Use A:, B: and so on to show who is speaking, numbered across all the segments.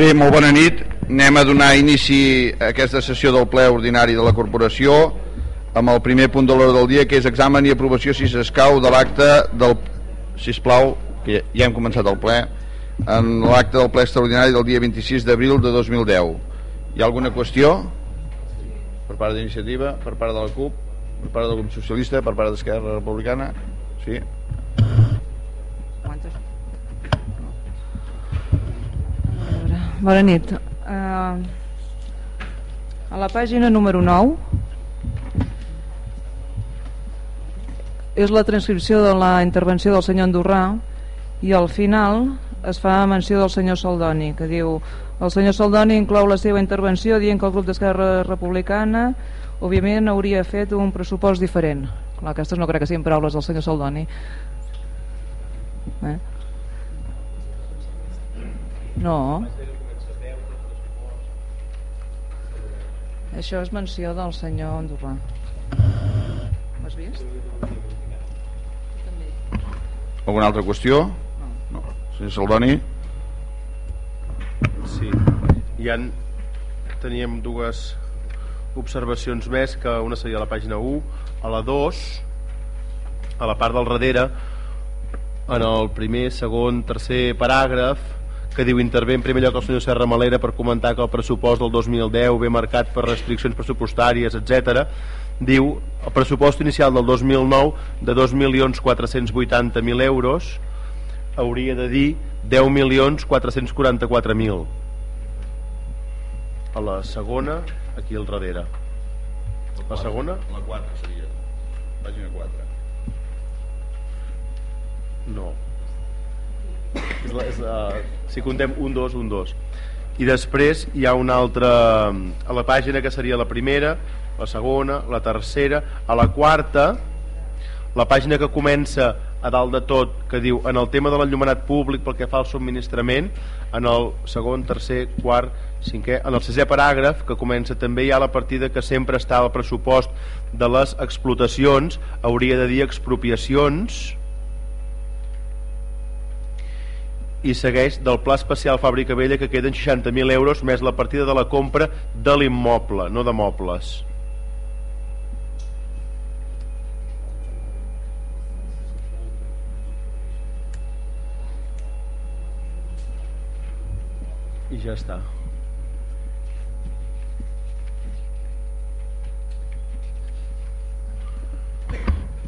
A: Bé, molt bona nit. Anem a donar inici a aquesta sessió del ple ordinari de la corporació amb el primer punt de l'hora del dia, que és examen i aprovació, si s'escau, de l'acte del... Sisplau, que ja hem començat el ple, en l'acte del ple extraordinari del dia 26 d'abril de 2010. Hi ha alguna qüestió? Per part d'iniciativa, per part de la CUP, per part del grup socialista, per part d'Esquerra Republicana? Sí?
B: Bona nit. Uh, a la pàgina número 9 és la transcripció de la intervenció del senyor Andorrà i al final es fa menció del senyor Saldoni que diu el senyor Saldoni inclou la seva intervenció dient que el grup d'Esquerra Republicana òbviament hauria fet un pressupost diferent clar, aquestes no crec que siguin paraules del senyor Saldoni eh? no Això és menció del senyor Andorrà. Ho has vist?
A: Alguna altra qüestió? No. no. Senyor Saldoni?
C: Sí. Hi han, teníem dues observacions més, que una seria a la pàgina 1, a la 2, a la part del darrere, en el primer, segon, tercer paràgraf, que diu intervé en primer lloc el senyor Serra Malera per comentar que el pressupost del 2010 ve marcat per restriccions pressupostàries, etc. Diu el pressupost inicial del 2009 de 2.480.000 euros hauria de dir 10.444.000 a la segona aquí al darrere. La segona?
A: La 4 seria. Pàgina 4
C: no és la, és la, si contem un, dos, un, dos. I després hi ha una altra a la pàgina que seria la primera la segona, la tercera a la quarta la pàgina que comença a dalt de tot que diu en el tema de l'enllumenat públic pel que fa al subministrament en el segon, tercer, quart cinquè, en el sisè paràgraf que comença també hi ha la partida que sempre està al pressupost de les explotacions hauria de dir expropiacions i segueix del pla especial Fàbrica Vella que queden 60.000 euros més la partida de la compra de l'immoble, no de mobles. I ja està.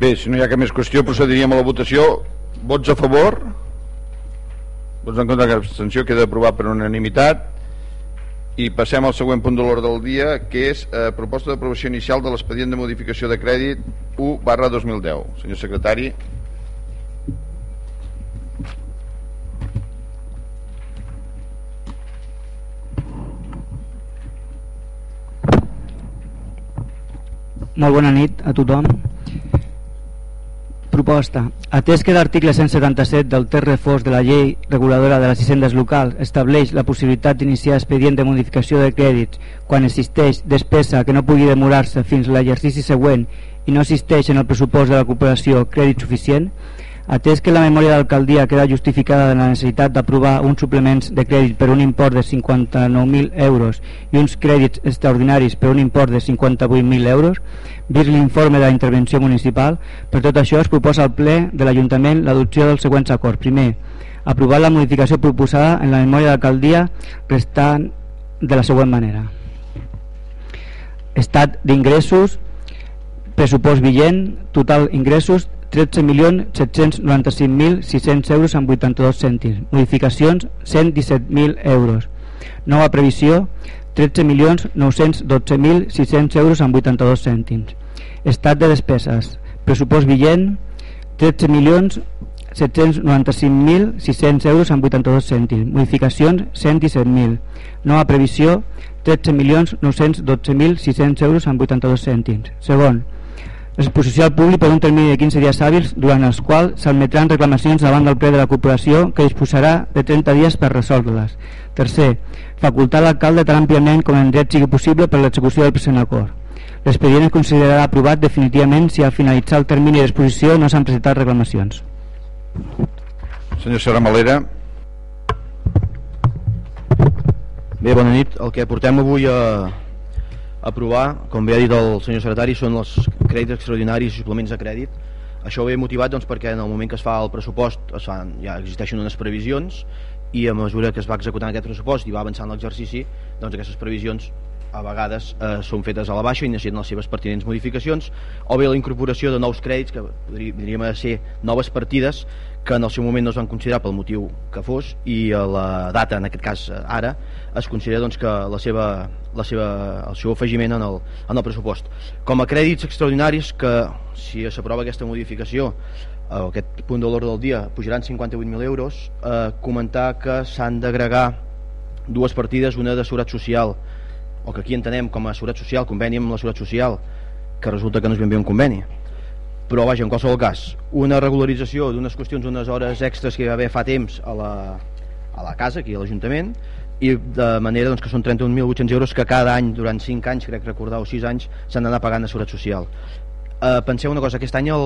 A: Bé, si no hi ha cap més qüestió procediríem a la votació. Vots a favor? Vots en contra de l'abstenció queda aprovat per unanimitat. I passem al següent punt de l'ordre del dia que és eh, proposta d'aprovació inicial de l'expedient de modificació de crèdit 1 barra 2010 senyor secretari.
D: Molt bona nit a tothom Proposta. Atès que l'article 177 del text reforç de la llei reguladora de les hisendes locals estableix la possibilitat d'iniciar expedient de modificació de crèdits quan existeix despesa que no pugui demorar-se fins l'exercici següent i no existeix en el pressupost de la cooperació crèdit suficient, Atès que la memòria d'alcaldia queda justificada en la necessitat d'aprovar uns suplements de crèdit per un import de 59.000 euros i uns crèdits extraordinaris per un import de 58.000 euros, vist l'informe de la intervenció municipal, per tot això es proposa al ple de l'Ajuntament l'adopció dels següents acords. Primer, aprovar la modificació proposada en la memòria d'alcaldia restant de la següent manera. Estat d'ingressos, pressupost vigent, total ingressos 13.795.600 euros amb 82 cèntims. Modificacions 117.000 euros. Nova previsió 13.912.600 euros amb 82 cèntims. Estat de despeses. Pressupost vigent 13.795.600 euros amb 82 cèntims. Modificacions 117.000. Nova previsió 13.912.600 euros amb 82 cèntims. Segon, Exposició al públic per un termini de 15 dies hàbils durant els quals s'admetran reclamacions davant del ple de la corporació que disposarà de 30 dies per resoldre-les. Tercer, facultar l'alcalde tan àmpliament com en dret sigui possible per l'execució del present acord. L'expedient es considerarà aprovat definitivament si al finalitzar el termini d'exposició no s'han presentat reclamacions.
A: Senyor Serra Malera.
E: Bé, bona nit. El que portem avui a aprovar, com bé ha dit el senyor secretari, són els crèdits extraordinaris i suplements de crèdit. Això ve motivat doncs, perquè en el moment que es fa el pressupost es fan, ja existeixen unes previsions i a mesura que es va executant aquest pressupost i va avançant l'exercici, doncs aquestes previsions a vegades eh, són fetes a la baixa i necessiten les seves pertinents modificacions o bé la incorporació de nous crèdits que podríem ser noves partides que en el seu moment no es van considerar pel motiu que fos i a la data, en aquest cas ara, es considera doncs, que la seva, la seva, el seu afegiment en el, en el pressupost. Com a crèdits extraordinaris que si s'aprova aquesta modificació eh, aquest punt de l'ordre del dia pujaran 58.000 euros eh, comentar que s'han d'agregar dues partides, una de seguretat social o que aquí entenem com a seguretat social, conveni amb la seguretat social, que resulta que no és ben bé un conveni. Però vaja, en qualsevol cas, una regularització d'unes qüestions, unes hores extres que hi va haver fa temps a la, a la casa, aquí a l'Ajuntament, i de manera doncs, que són 31.800 euros que cada any, durant 5 anys, crec recordar, o 6 anys, s'han d'anar pagant a seguretat social. Eh, penseu una cosa, aquest any el,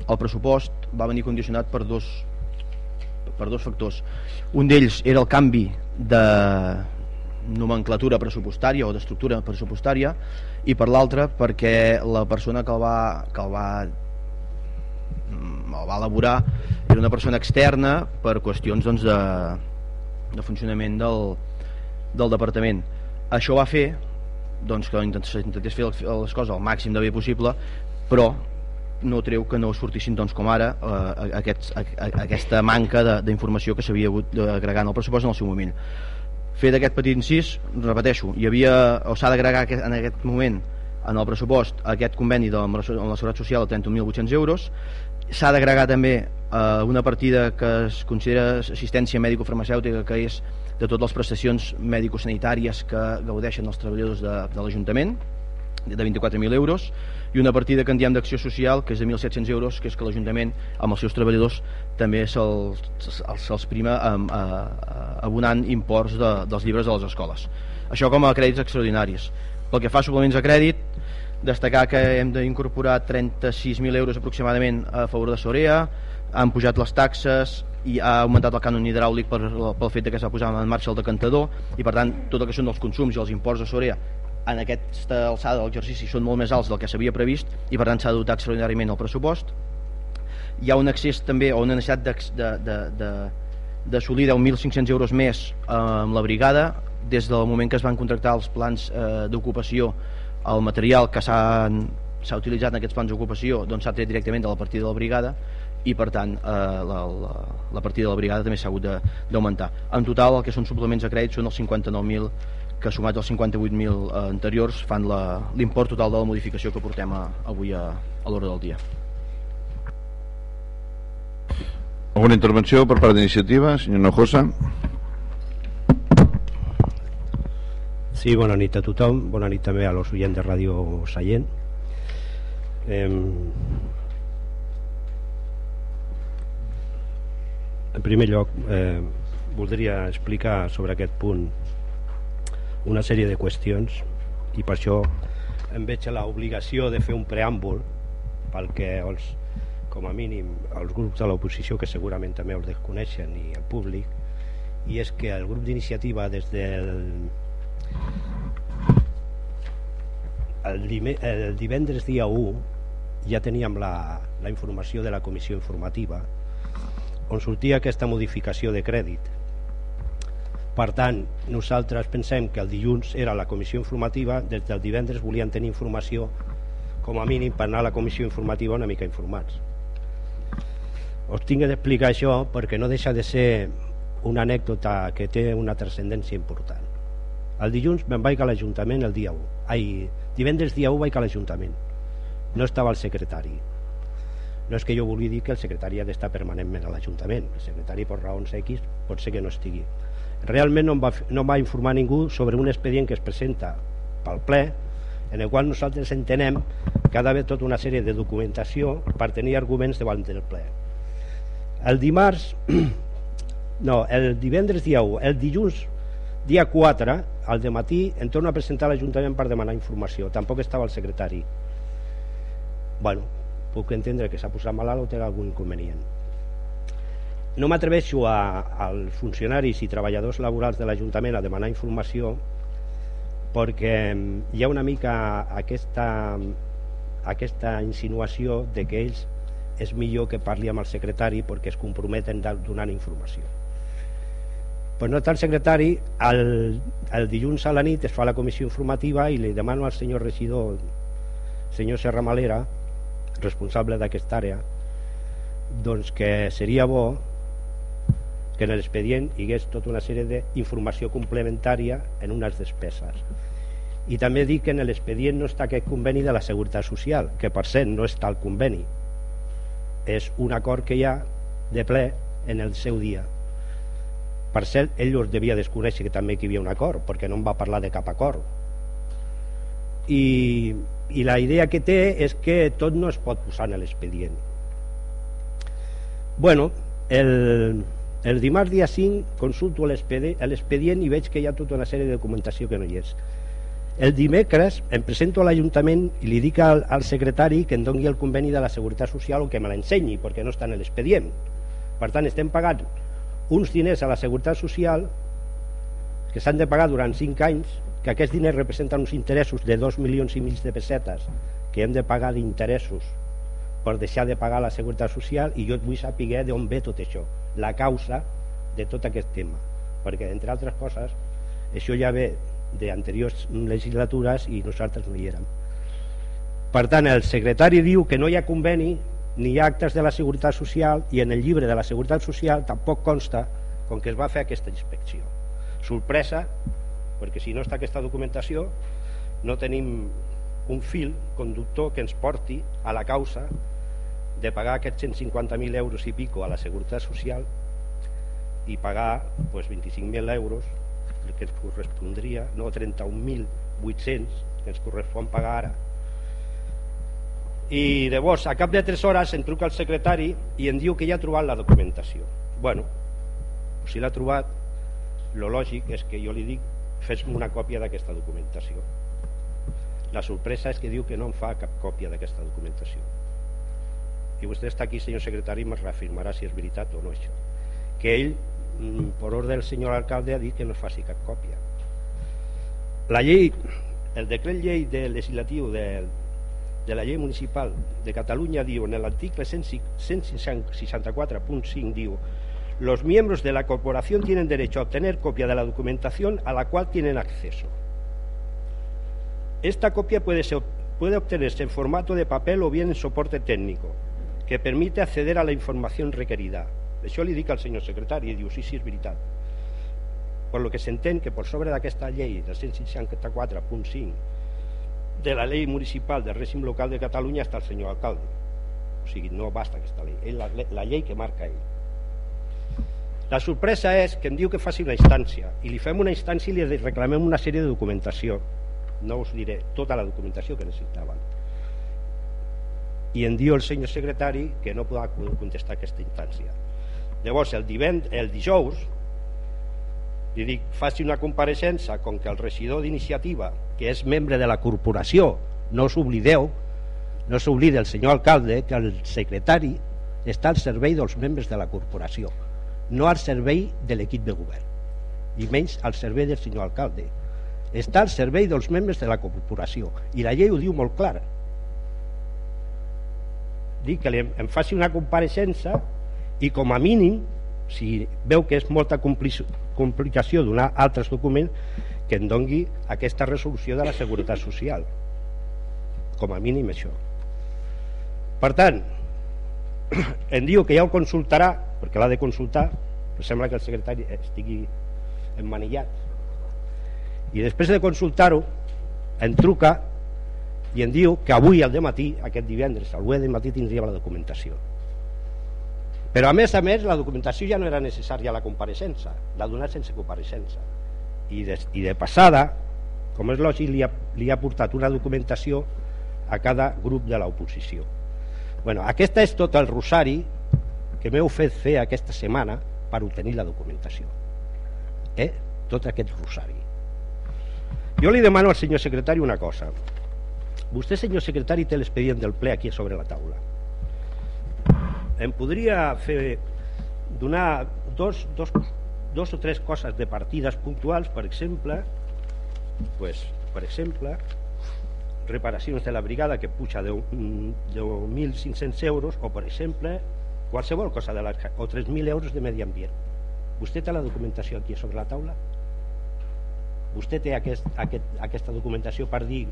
E: el pressupost va venir condicionat per dos, per dos factors. Un d'ells era el canvi de, nomenclatura pressupostària o d'estructura pressupostària i per l'altra perquè la persona que el va, que el va mm, el va elaborar era una persona externa per qüestions doncs, de, de funcionament del, del departament. Això va fer doncs, que intentés fer les coses al màxim de bé possible però no treu que no sortissin doncs, com ara eh, aquest, aquesta manca d'informació que s'havia hagut d'agregar en el pressupost en el seu moment fet aquest petit incís, repeteixo, hi havia, o s'ha d'agregar en aquest moment en el pressupost aquest conveni de la Seguretat Social de 31.800 euros. S'ha d'agregar també eh, una partida que es considera assistència mèdico-farmacèutica que és de totes les prestacions mèdico-sanitàries que gaudeixen els treballadors de, de l'Ajuntament de 24.000 euros i una partida que en diem d'acció social que és de 1.700 euros que és que l'Ajuntament amb els seus treballadors també se'ls se prima amb, a, a, abonant imports de, dels llibres de les escoles. Això com a crèdits extraordinaris. Pel que fa a suplements de crèdit destacar que hem d'incorporar 36.000 euros aproximadament a favor de Sorea han pujat les taxes i ha augmentat el cànon hidràulic per, pel fet que s'ha posat en marxa el decantador i per tant tot el que són els consums i els imports de Sorea en aquesta alçada de l'exercici són molt més alts del que s'havia previst i per tant s'ha de dotar extraordinàriament el pressupost hi ha un accés també o una necessitat d'assolir 10.500 euros més eh, amb la brigada des del moment que es van contractar els plans eh, d'ocupació el material que s'ha utilitzat en aquests plans d'ocupació doncs s'ha tret directament de la partida de la brigada i per tant eh, la, la, la partida de la brigada també s'ha hagut d'augmentar en total el que són suplements de crèdit són els 59.000 que sumat als 58.000 eh, anteriors fan l'import total de la modificació que portem a, avui a, a l'hora del dia.
A: Alguna intervenció per part d'iniciativa, senyor Nojosa?
F: Sí, bona nit a tothom, bona nit també a los oients de Ràdio Sallent. Eh, en primer lloc, eh, voldria explicar sobre aquest punt una sèrie de qüestions i per això em veig l'obligació de fer un preàmbul pel que els, com a mínim els grups de l'oposició que segurament també els desconeixen i el públic i és que el grup d'iniciativa des del el, el divendres dia 1 ja teníem la, la informació de la comissió informativa on sortia aquesta modificació de crèdit per tant, nosaltres pensem que el dilluns era la comissió informativa, des del divendres volien tenir informació com a mínim per anar a la comissió informativa una mica informats. Us tinc d'explicar això perquè no deixa de ser una anècdota que té una transcendència important. El dilluns me'n vaig a l'Ajuntament el dia 1. Ai, divendres dia 1 vaig a l'Ajuntament. No estava el secretari. No és que jo vulgui dir que el secretari ha d'estar permanentment a l'Ajuntament. El secretari, per raons X, pot ser que no estigui realment no em, va, no em va informar ningú sobre un expedient que es presenta pel ple en el qual nosaltres entenem que ha d'haver tota una sèrie de documentació per tenir arguments davant del ple el dimarts no, el divendres dia 1 el dilluns dia 4 al matí em torno a presentar a l'Ajuntament per demanar informació. Tampoc estava el secretari. Bueno, puc entendre que s'ha posat malalt o té algun inconvenient. No m'atreveixo als funcionaris i treballadors laborals de l'Ajuntament a demanar informació perquè hi ha una mica aquesta, aquesta insinuació de que ells és millor que parli amb el secretari perquè es comprometen donant informació. Pues no el secretari el, el dilluns a la nit es fa la comissió informativa i li demano al senyor regidor senyor Serra Malera responsable d'aquesta àrea doncs que seria bo que en l'expedient hi hagués tota una sèrie d'informació complementària en unes despeses. I també dic que en l'expedient no està aquest conveni de la Seguretat Social que per cert no està el conveni és un acord que hi ha de ple en el seu dia. Per cert, ell us devia desconèixer que també hi havia un acord perquè no em va parlar de cap acord. I, i la idea que té és que tot no es pot posar en l'expedient. Bueno el, el dimarts dia 5 consulto l'expedient i veig que hi ha tota una sèrie de documentació que no hi és el dimecres em presento a l'Ajuntament i li dic al, al secretari que em doni el conveni de la Seguretat Social o que me l'ensenyi, perquè no està en l'expedient. Per tant, estem pagant uns diners a la Seguretat Social que s'han de pagar durant 5 anys, que aquests diners representen uns interessos de 2 milions i mig de pessetes que hem de pagar d'interessos per deixar de pagar la Seguretat Social i jo vull saber d'on ve tot això, la causa de tot aquest tema, perquè entre altres coses això ja ve d'anteriors legislatures i nosaltres no hi érem. Per tant, el secretari diu que no hi ha conveni ni hi ha actes de la Seguretat Social i en el llibre de la Seguretat Social tampoc consta com que es va fer aquesta inspecció. Sorpresa, perquè si no està aquesta documentació no tenim un fil conductor que ens porti a la causa de pagar aquests 150.000 euros i pico a la Seguretat Social i pagar pues, 25.000 euros el que ens correspondria, no 31.800 que ens correspon pagar ara. I llavors, a cap de 3 hores, em truca el secretari i em diu que ja ha trobat la documentació. Bueno, si l'ha trobat, lo lògic és que jo li dic fes-me una còpia d'aquesta documentació. La sorpresa és que diu que no em fa cap còpia d'aquesta documentació. I vostè està aquí, senyor secretari, i me reafirmarà si és veritat o no això. Que ell por orden del senyor alcalde ha dit que no es faci cap còpia la llei el decret llei de legislatiu de, de la llei municipal de Catalunya diu en l'article 164.5 diu los miembros de la corporación tienen derecho a obtener copia de la documentación a la cual tienen acceso. Esta copia puede, puede obtenerse en formato de papel o bien en soporte técnico que permite acceder a la información requerida això li dic al senyor secretari i diu sí, sí, és veritat. Per lo que s'entén que per sobre d'aquesta llei de 164.5 de la llei municipal del règim local de Catalunya està el senyor alcalde. O sigui, no basta aquesta llei, és la, la llei que marca ell. La sorpresa és que em diu que faci una instància i li fem una instància i li reclamem una sèrie de documentació. No us diré tota la documentació que necessitaven. I em diu el senyor secretari que no podrà contestar aquesta instància Llavors, el, divend, el dijous, li dic, faci una compareixença com que el regidor d'iniciativa, que és membre de la corporació, no s'oblideu, no s'oblide el senyor alcalde que el secretari està al servei dels membres de la corporació, no al servei de l'equip de govern, i menys al servei del senyor alcalde. Està al servei dels membres de la corporació, i la llei ho diu molt clar. Dic que em faci una compareixença i com a mínim si veu que és molta complicació donar altres documents que en dongui aquesta resolució de la Seguretat Social. Com a mínim això. Per tant em diu que ja ho consultarà perquè l'ha de consultar però sembla que el secretari estigui emmanillat. I després de consultar-ho em truca i em diu que avui al matí aquest divendres, al matí tindria la documentació però a més a més la documentació ja no era necessària a la compareixença, l'ha donat sense compareixença. I de, I de passada, com és lògic, li ha, li ha portat una documentació a cada grup de l'oposició. Bueno, aquesta és tot el rosari que m'heu fet fer aquesta setmana per obtenir la documentació. Eh? Tot aquest rosari. Jo li demano al senyor secretari una cosa. Vostè, senyor secretari, té l'expedient del ple aquí sobre la taula em podria fer donar dos, dos, dos o tres coses de partides puntuals, per exemple, pues, per exemple, reparacions de la brigada que puja de, de 1.500 euros o, per exemple, qualsevol cosa de la, o 3.000 euros de medi ambient. Vostè té la documentació aquí sobre la taula? Vostè té aquest, aquest, aquesta documentació per dir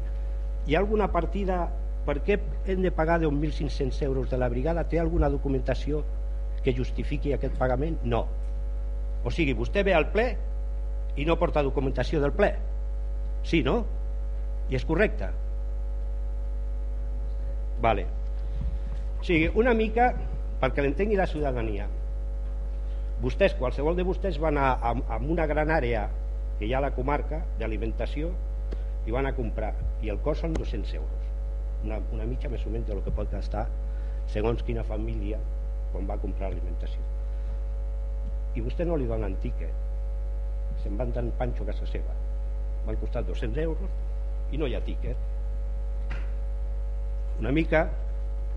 F: hi ha alguna partida per què hem de pagar 10.500 euros de la brigada? Té alguna documentació que justifiqui aquest pagament? No. O sigui, vostè ve al ple i no porta documentació del ple. Sí, no? I és correcte? Vale. O sigui, una mica perquè l'entengui la ciutadania. Vostès, qualsevol de vostès van a, a, a una gran àrea que hi ha a la comarca d'alimentació i van a comprar i el cost són 200 euros una, una mitja més o menys del que pot gastar segons quina família quan va comprar alimentació. I vostè no li donen tiquet. Se'n van tan panxo a casa seva. Van costar 200 euros i no hi ha tiquet. Una mica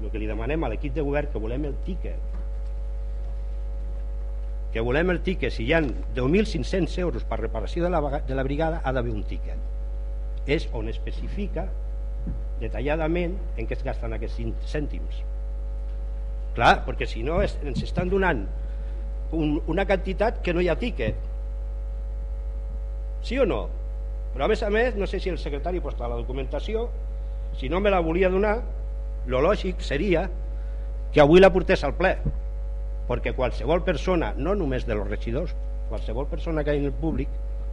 F: el que li demanem a l'equip de govern que volem el tiquet. Que volem el tiquet. Si hi ha 10.500 euros per reparació de la, de la brigada ha d'haver un tiquet. És on especifica detalladament en què es gasten aquests 5 cèntims clar, perquè si no es, ens estan donant un, una quantitat que no hi ha tiquet sí o no? però a més a més no sé si el secretari posta la documentació si no me la volia donar lo lògic seria que avui la portés al ple perquè qualsevol persona, no només de los regidors qualsevol persona que hi en el públic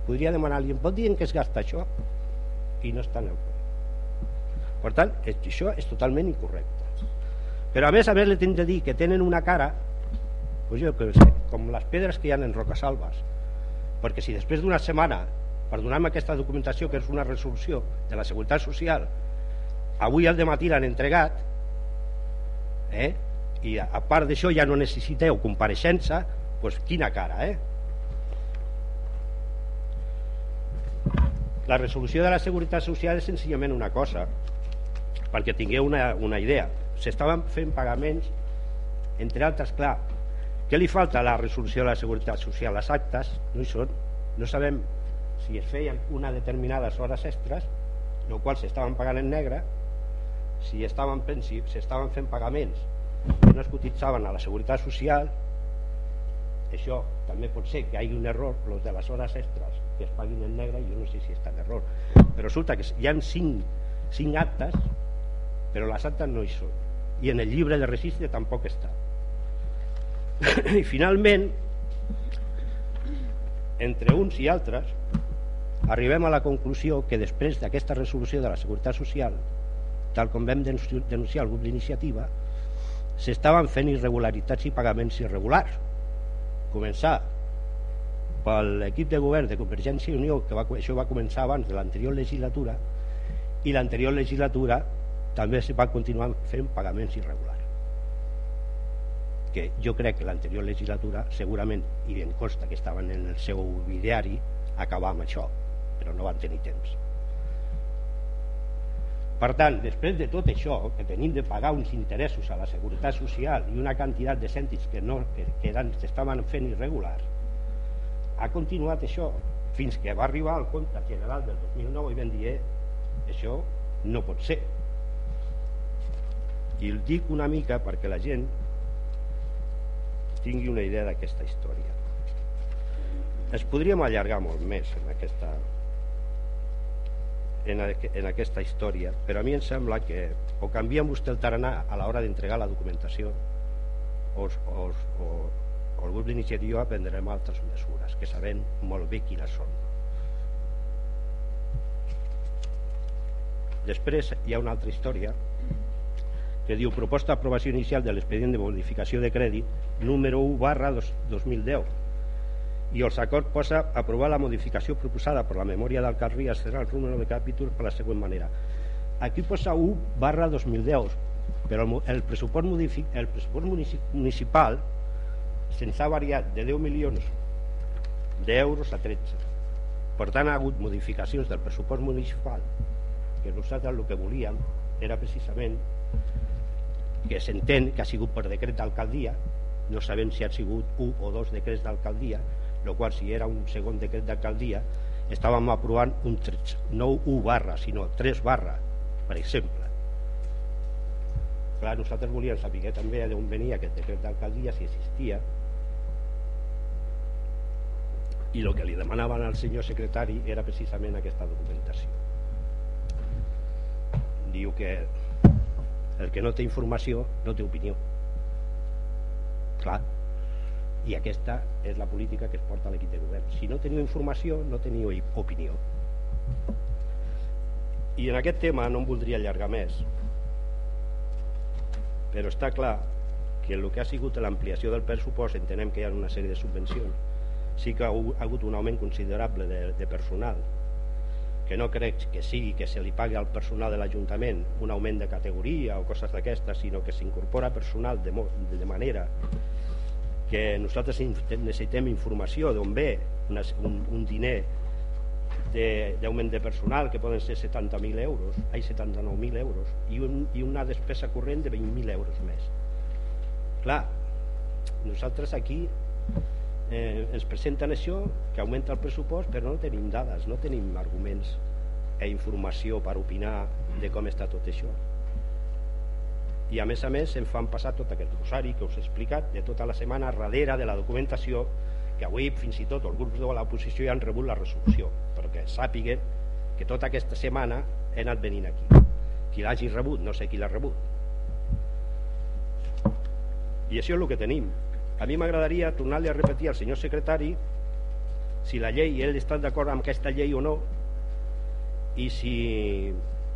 F: podria demanar-li, em pot dir en què es gasta això? i no està en el ple per tant, això és totalment incorrecte. Però a més a més li tinc de dir que tenen una cara pues jo que sé, com les pedres que hi ha en Rocasalves perquè si després d'una setmana per donar-me aquesta documentació que és una resolució de la Seguretat Social avui al matí l'han entregat eh? i a part d'això ja no necessiteu compareixença pues quina cara eh? la resolució de la Seguretat Social és senzillament una cosa perquè tingueu una, una idea. S'estaven fent pagaments entre altres, clar què li falta a la resolució de la Seguretat Social? les actes no hi són. No sabem si es feien una determinades hores extres el qual s'estaven pagant en negre si estaven, si s'estaven fent pagaments que no es cotitzaven a la Seguretat Social. Això també pot ser que hi hagi un error los de les hores extres que es paguin en negre jo no sé si està en error. Però resulta que hi ha cinc, cinc actes però les actes no hi són i en el llibre de registre tampoc està. I finalment entre uns i altres arribem a la conclusió que després d'aquesta resolució de la Seguretat Social tal com vam denunciar el grup d'iniciativa s'estaven fent irregularitats i pagaments irregulars. Començar per l'equip de govern de Convergència i Unió que va, això va començar abans de l'anterior legislatura i l'anterior legislatura també es va continuar fent pagaments irregulars que jo crec que l'anterior legislatura segurament, i em consta que estaven en el seu ideari, acabar amb això però no van tenir temps. Per tant, després de tot això que tenim de pagar uns interessos a la Seguretat Social i una quantitat de cèntims que, no, que, que estaven fent irregulars ha continuat això fins que va arribar al compte general del 2009 i vam dir eh, això no pot ser i el dic una mica perquè la gent tingui una idea d'aquesta història. Es podríem allargar molt més en aquesta en, en aquesta història però a mi em sembla que o canvien vostè el taranà a l'hora d'entregar la documentació o, o, o, o el grup d'iniciativa prendrem altres mesures que sabem molt bé quines són. Després hi ha una altra història que diu proposta d'aprovació inicial de l'expedient de modificació de crèdit número 1 barra 2010 i els acord posa aprovar la modificació proposada per la memòria d'alcaldia serà el número de capítol per la següent manera. Aquí posa 1 barra 2010 però el pressupost, modific, el pressupost municipal se'ns ha variat de 10 milions d'euros a 13 per tant ha hagut modificacions del pressupost municipal que nosaltres el que volíem era precisament que s'entén que ha sigut per decret d'alcaldia no sabem si ha sigut un o dos decrets d'alcaldia el qual si era un segon decret d'alcaldia estàvem aprovant un 3, no un barra sinó 3 barra per exemple. Clar, nosaltres volíem saber també d'on venia aquest decret d'alcaldia si existia. I el que li demanaven al senyor secretari era precisament aquesta documentació. Diu que el que no té informació no té opinió. Clar. I aquesta és la política que es porta a l'equip de govern. Si no teniu informació no teniu opinió. I en aquest tema no em voldria allargar més però està clar que el que ha sigut l'ampliació del pressupost entenem que hi ha una sèrie de subvencions sí que ha hagut un augment considerable de, de personal que no crec que sigui que se li pagui al personal de l'Ajuntament un augment de categoria o coses d'aquestes, sinó que s'incorpora personal de, de manera que nosaltres necessitem informació d'on ve una, un, un diner d'augment de, de personal que poden ser 70.000 euros, ai 79.000 euros i, un, i una despesa corrent de 20.000 euros més. Clar, nosaltres aquí eh, ens presenten això, que augmenta el pressupost, però no tenim dades, no tenim arguments i informació per opinar de com està tot això. I a més a més em fan passar tot aquest rosari que us he explicat de tota la setmana darrere de la documentació que avui fins i tot els grups de l'oposició ja han rebut la resolució perquè sàpiguen que tota aquesta setmana he anat venint aquí. Qui l'hagi rebut, no sé qui l'ha rebut. I això és el que tenim a mi m'agradaria tornar-li a repetir al senyor secretari si la llei, ell està d'acord amb aquesta llei o no. I si,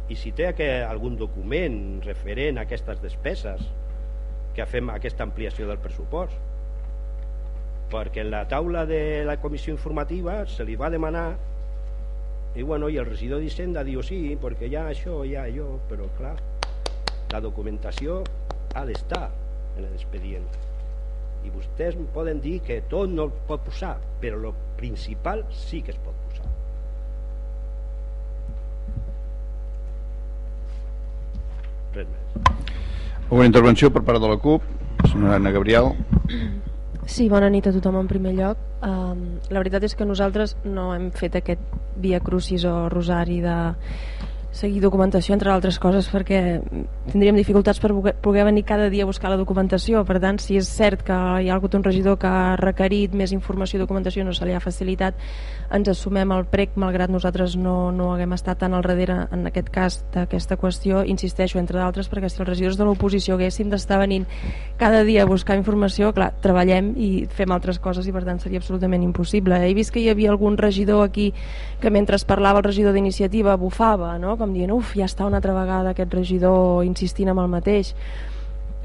F: i si té que, algun document referent a aquestes despeses que fem aquesta ampliació del pressupost. Perquè en la taula de la comissió informativa se li va demanar i, bueno, i el regidor d'Hisenda diu sí, perquè ha això, ha allò però clar, la documentació ha d'estar en l'expedient i vostès poden dir que tot no es pot posar però el principal sí que es pot posar. Res més.
A: Una intervenció per part de la CUP senyora Anna Gabriel.
G: Sí, bona nit a tothom en primer lloc. Um, la veritat és que nosaltres no hem fet aquest via crucis o rosari de seguir documentació, entre altres coses, perquè tindríem dificultats per poder venir cada dia a buscar la documentació. Per tant, si és cert que hi ha hagut un regidor que ha requerit més informació i documentació no se li ha facilitat, ens assumem el prec, malgrat nosaltres no, no haguem estat tan al darrere en aquest cas d'aquesta qüestió, insisteixo, entre d'altres, perquè si els regidors de l'oposició haguéssim d'estar venint cada dia a buscar informació, clar, treballem i fem altres coses i per tant seria absolutament impossible. He vist que hi havia algun regidor aquí que mentre parlava el regidor d'iniciativa bufava, no? com dient, uf, ja està una altra vegada aquest regidor insistint amb el mateix.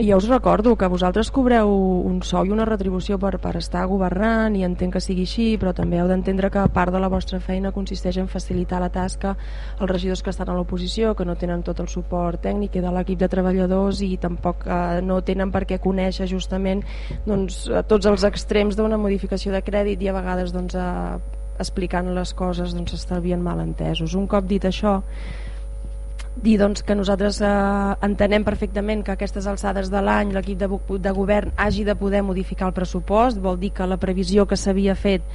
G: I ja us recordo que vosaltres cobreu un sou i una retribució per, per estar governant i entenc que sigui així, però també heu d'entendre que part de la vostra feina consisteix en facilitar la tasca als regidors que estan a l'oposició, que no tenen tot el suport tècnic de l'equip de treballadors i tampoc eh, no tenen per què conèixer justament doncs, tots els extrems d'una modificació de crèdit i a vegades doncs, eh, explicant les coses doncs s'estalvien malentesos. Un cop dit això, dir doncs, que nosaltres eh, entenem perfectament que aquestes alçades de l'any l'equip de, de govern hagi de poder modificar el pressupost, vol dir que la previsió que s'havia fet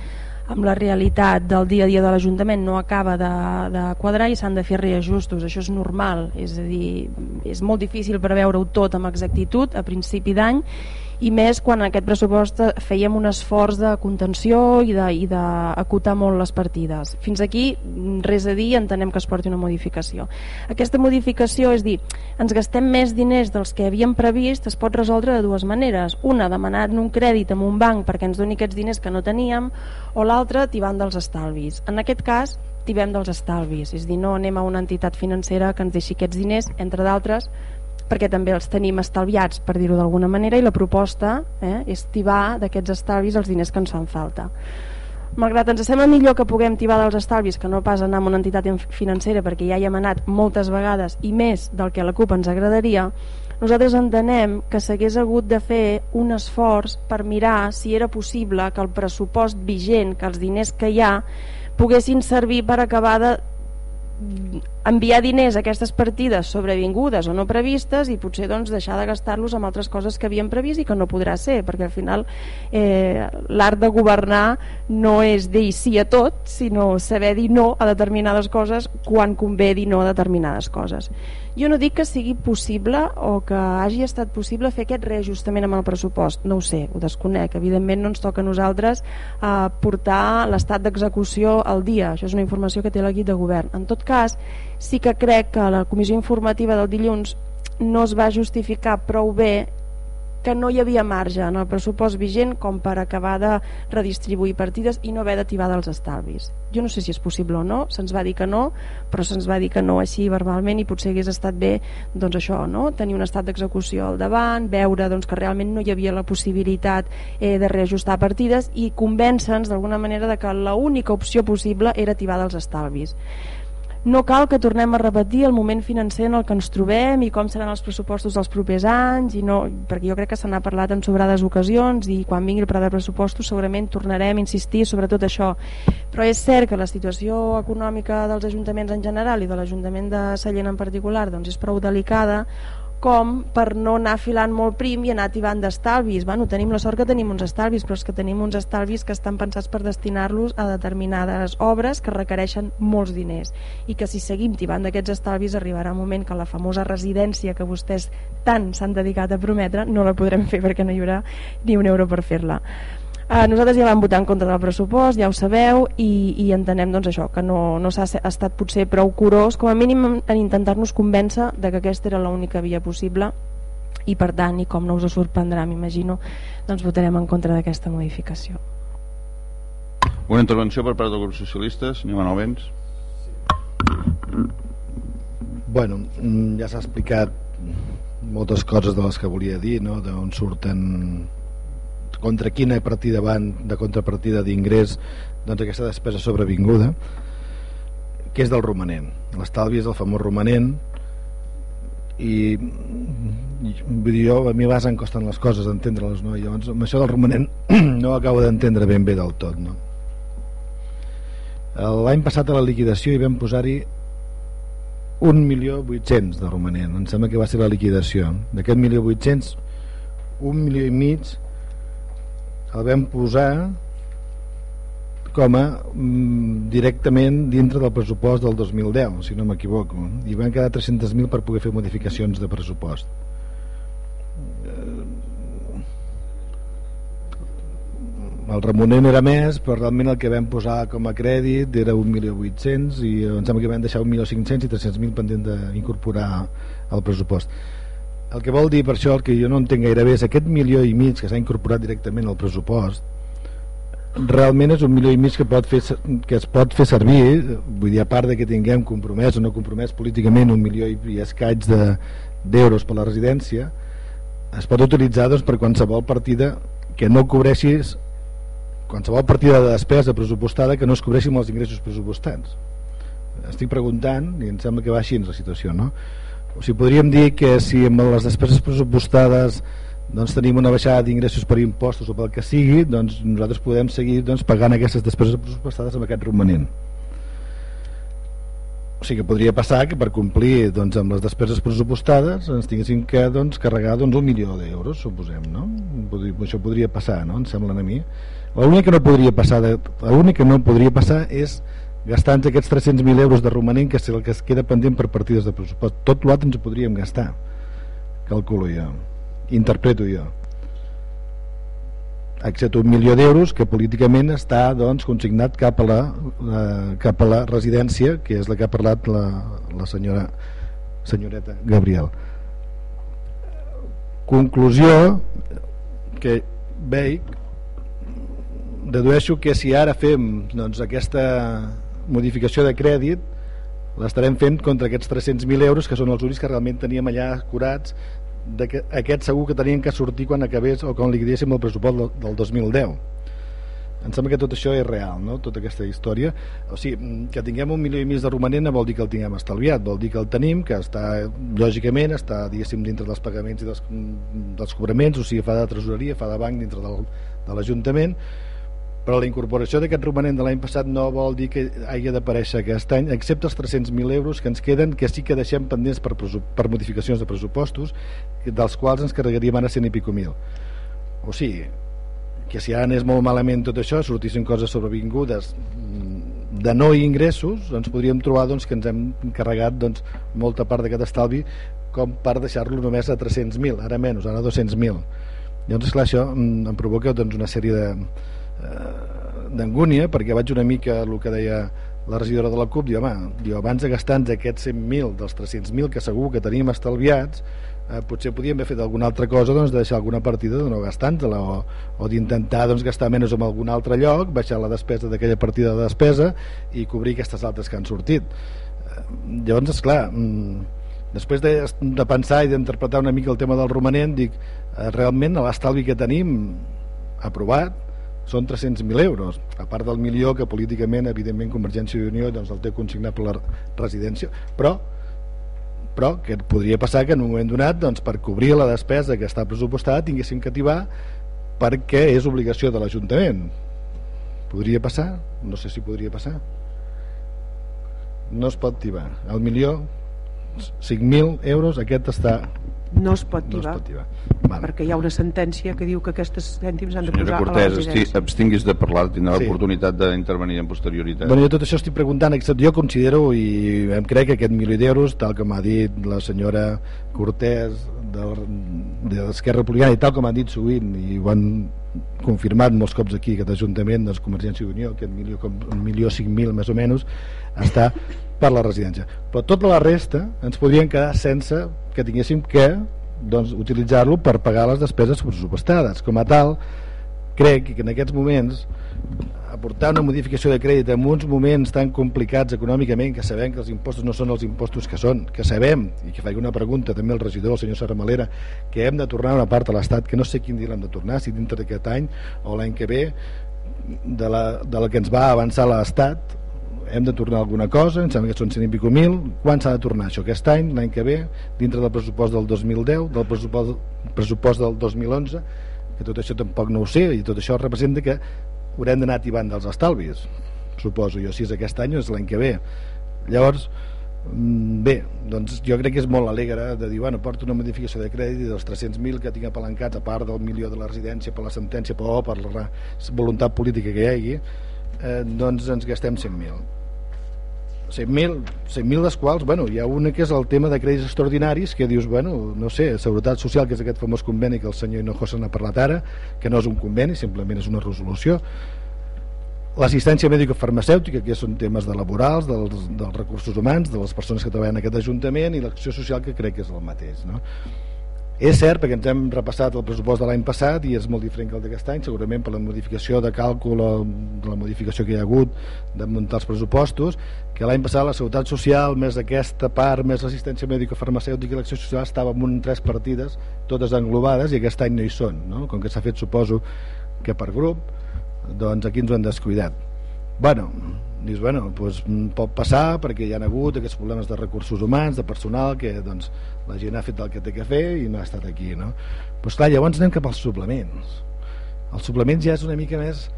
G: amb la realitat del dia a dia de l'Ajuntament no acaba de, de quadrar i s'han de fer reajustos, això és normal és a dir, és molt difícil preveure-ho tot amb exactitud a principi d'any i més quan en aquest pressupost fèiem un esforç de contenció i d'acotar molt les partides. Fins aquí res a dir, entenem que es porti una modificació. Aquesta modificació és dir, ens gastem més diners dels que havíem previst, es pot resoldre de dues maneres. Una, demanant un crèdit amb un banc perquè ens doni aquests diners que no teníem, o l'altra, tibant dels estalvis. En aquest cas, tibem dels estalvis, és dir, no anem a una entitat financera que ens deixi aquests diners, entre d'altres, perquè també els tenim estalviats, per dir-ho d'alguna manera, i la proposta eh, és tibar d'aquests estalvis els diners que ens fan falta. Malgrat ens sembla millor que puguem tibar dels estalvis que no pas anar a una entitat financera perquè ja hi hem anat moltes vegades i més del que la CUP ens agradaria, nosaltres entenem que s'hagués hagut de fer un esforç per mirar si era possible que el pressupost vigent, que els diners que hi ha, poguessin servir per acabar de enviar diners a aquestes partides sobrevingudes o no previstes i potser doncs, deixar de gastar-los amb altres coses que havíem previst i que no podrà ser, perquè al final eh, l'art de governar no és dir sí a tot, sinó saber dir no a determinades coses quan convé dir no a determinades coses. Jo no dic que sigui possible o que hagi estat possible fer aquest reajustament amb el pressupost, no ho sé, ho desconec. Evidentment no ens toca a nosaltres eh, portar l'estat d'execució al dia, això és una informació que té l'equip de govern. En tot cas, sí que crec que la comissió informativa del dilluns no es va justificar prou bé que no hi havia marge en el pressupost vigent com per acabar de redistribuir partides i no haver d'activar dels estalvis. Jo no sé si és possible o no, se'ns va dir que no, però se'ns va dir que no així verbalment i potser hagués estat bé doncs això, no? tenir un estat d'execució al davant, veure doncs, que realment no hi havia la possibilitat eh, de reajustar partides i convèncer-nos d'alguna manera de que l'única opció possible era activar dels estalvis. No cal que tornem a repetir el moment financer en el que ens trobem i com seran els pressupostos dels propers anys, i no, perquè jo crec que se n'ha parlat en sobrades ocasions i quan vingui el pla de pressupostos segurament tornarem a insistir sobre tot això. Però és cert que la situació econòmica dels ajuntaments en general i de l'Ajuntament de Sallent en particular doncs és prou delicada com per no anar filant molt prim i anar tibant d'estalvis. Bueno, tenim la sort que tenim uns estalvis, però és que tenim uns estalvis que estan pensats per destinar-los a determinades obres que requereixen molts diners i que si seguim tibant d'aquests estalvis arribarà un moment que la famosa residència que vostès tant s'han dedicat a prometre no la podrem fer perquè no hi haurà ni un euro per fer-la. Eh, nosaltres ja vam votar en contra del pressupost, ja ho sabeu, i, i entenem doncs, això que no, no s'ha estat potser prou curós, com a mínim en intentar-nos convèncer de que aquesta era l'única via possible i per tant, i com no us sorprendrà, m'imagino, doncs votarem en contra d'aquesta modificació.
A: Una intervenció per part del grup socialista, senyor Manuel Vents.
H: Bueno, mm, ja s'ha explicat moltes coses de les que volia dir, no? d'on surten contra quina partida van de contrapartida d'ingrés doncs aquesta despesa sobrevinguda que és del romanent l'estalvi és el famós romanent i, i vull dir, jo, a mi vegades em costen les coses entendre-les no? llavors amb això del romanent no acabo d'entendre ben bé del tot no? l'any passat a la liquidació hi vam posar-hi un milió 800 de romanent em sembla que va ser la liquidació d'aquest milió 800 un milió i mig el vam posar com a mm, directament dintre del pressupost del 2010, si no m'equivoco, i van quedar 300.000 per poder fer modificacions de pressupost. Eh, el remunent era més, però realment el que vam posar com a crèdit era 1.800.000 i em sembla que vam deixar 1.500.000 i 300.000 pendent d'incorporar al pressupost el que vol dir per això el que jo no entenc gaire bé és aquest milió i mig que s'ha incorporat directament al pressupost realment és un milió i mig que, pot fer, que es pot fer servir vull dir a part de que tinguem compromès o no compromès políticament un milió i escaig d'euros de, per la residència es pot utilitzar doncs, per qualsevol partida que no cobreixis qualsevol partida de despesa pressupostada que no es cobreixi amb els ingressos pressupostats estic preguntant i em sembla que va així la situació no? O sigui, podríem dir que si amb les despeses pressupostades doncs tenim una baixada d'ingressos per impostos o pel que sigui, doncs nosaltres podem seguir doncs, pagant aquestes despeses pressupostades amb aquest romanent. O sigui que podria passar que per complir doncs, amb les despeses pressupostades ens tinguéssim que doncs, carregar doncs, un milió d'euros, suposem, no? Això podria passar, no? Em semblen a mi. L'únic que no podria passar, que no podria passar és gastant aquests 300.000 euros de romanent que és el que es queda pendent per partides de pressupost. Tot l'altre ens ho podríem gastar calculo jo interpreto jo. Excepte un milió d'euros que políticament està doncs, consignat cap a la, la, cap a la residència que és la que ha parlat la, la senyora senyoreta Gabriel. Conclusió que veig dedueixo que si ara fem doncs, aquesta modificació de crèdit l'estarem fent contra aquests 300.000 euros que són els únics que realment teníem allà curats de que aquest segur que tenien que sortir quan acabés o quan liquidéssim el pressupost del, del 2010 em sembla que tot això és real no? tota aquesta història. O sigui, que tinguem un milió i mig de romanent no vol dir que el tinguem estalviat vol dir que el tenim, que està lògicament està diguéssim dintre dels pagaments i dels, dels cobraments, o sigui fa de tresoreria fa de banc dintre del, de l'Ajuntament però la incorporació d'aquest romanent de l'any passat no vol dir que hagi d'aparèixer aquest any, excepte els 300.000 euros que ens queden, que sí que deixem pendents per, per modificacions de pressupostos, dels quals ens carregaríem ara 100 i pico mil. O sigui, que si ara anés molt malament tot això, sortissin coses sobrevingudes mm, de no ingressos, ens podríem trobar doncs, que ens hem carregat doncs, molta part d'aquest estalvi com per deixar-lo només a 300.000, ara menys, ara 200.000. Llavors, esclar, això mm, em provoca doncs, una sèrie de d'angúnia, perquè vaig una mica el que deia la regidora de la CUP, diu, diu, abans de gastar-nos aquests 100.000 dels 300.000 que segur que tenim estalviats, eh, potser podíem haver fet alguna altra cosa doncs, de deixar alguna partida de no gastar-la o, o d'intentar doncs, gastar menys en algun altre lloc baixar la despesa d'aquella partida de despesa i cobrir aquestes altres que han sortit. Eh, llavors esclar mm, després de, de pensar i d'interpretar una mica el tema del romanent dic, eh, realment l'estalvi que tenim aprovat són 300.000 euros, a part del milió que políticament, evidentment, Convergència i Unió doncs, el té consignat per la residència, però però que podria passar que en un moment donat doncs, per cobrir la despesa que està pressupostada tinguéssim que ativar perquè és obligació de l'Ajuntament? Podria passar? no sé si podria passar. No es pot tibar el milió 5.000 euros aquest està
I: no es pot tibar, no es pot tibar. Vale. perquè hi ha una sentència que diu que aquests cèntims han de Senyora posar Cortés, a la residència
A: abstinguis de parlar, tindrà sí. l'oportunitat d'intervenir en posterioritat
H: bueno, jo tot això estic preguntant jo considero i em crec que aquest milió d'euros tal com ha dit la senyora Cortés de, de l'Esquerra Republicana i tal com han dit sovint i ho han confirmat molts cops aquí aquest Ajuntament doncs Convergència i Unió aquest milió, com, milió 5.000 més o menys està per la residència. Però tota la resta ens podrien quedar sense que tinguéssim que doncs, utilitzar-lo per pagar les despeses pressupostades com a tal crec que en aquests moments aportar una modificació de crèdit en uns moments tan complicats econòmicament que sabem que els impostos no són els impostos que són que sabem, i que faig una pregunta també al regidor, el senyor Saramalera que hem de tornar una part a l'Estat que no sé quin dia l'hem de tornar, si dintre d'aquest any o l'any que ve de la, de la que ens va avançar l'Estat hem de tornar alguna cosa, em sembla que són 100 i mil, quan s'ha de tornar això? Aquest any, l'any que ve, dintre del pressupost del 2010, del pressupost, pressupost del 2011, que tot això tampoc no ho sé, i tot això representa que haurem d'anar ativant dels estalvis, suposo jo, si és aquest any o és l'any que ve. Llavors, mm, bé, doncs jo crec que és molt alegre de dir, bueno, porto una modificació de crèdit dels 300.000 que tinc apalancats a part del milió de la residència per la sentència o per la voluntat política que hi hagi, eh, doncs ens gastem 100.000 100.000 100 dels quals, bueno, hi ha una que és el tema de crèdits extraordinaris que dius, bueno, no sé, Seguretat Social que és aquest famós conveni que el senyor Hinojosa n'ha parlat ara que no és un conveni, simplement és una resolució. L'assistència mèdico-farmacèutica que són temes de laborals dels, dels recursos humans, de les persones que treballen en aquest ajuntament i l'acció social que crec que és el mateix no? És cert, perquè ens hem repassat el pressupost de l'any passat i és molt diferent que el d'aquest any, segurament per la modificació de càlcul o la modificació que hi ha hagut de muntar els pressupostos, que l'any passat la Seguretat Social, més aquesta part, més l'assistència mèdica-farmacèutica i l'acció social estava en tres partides, totes englobades, i aquest any no hi són. No? Com que s'ha fet, suposo, que per grup, doncs aquí ens ho han descuidat. Bueno, dius, bueno, doncs pot passar perquè hi ha hagut aquests problemes de recursos humans, de personal, que doncs, la gent ha fet el que té que fer i no ha estat aquí no? Pues clar, llavors anem cap als suplements. Els suplements ja és una mica més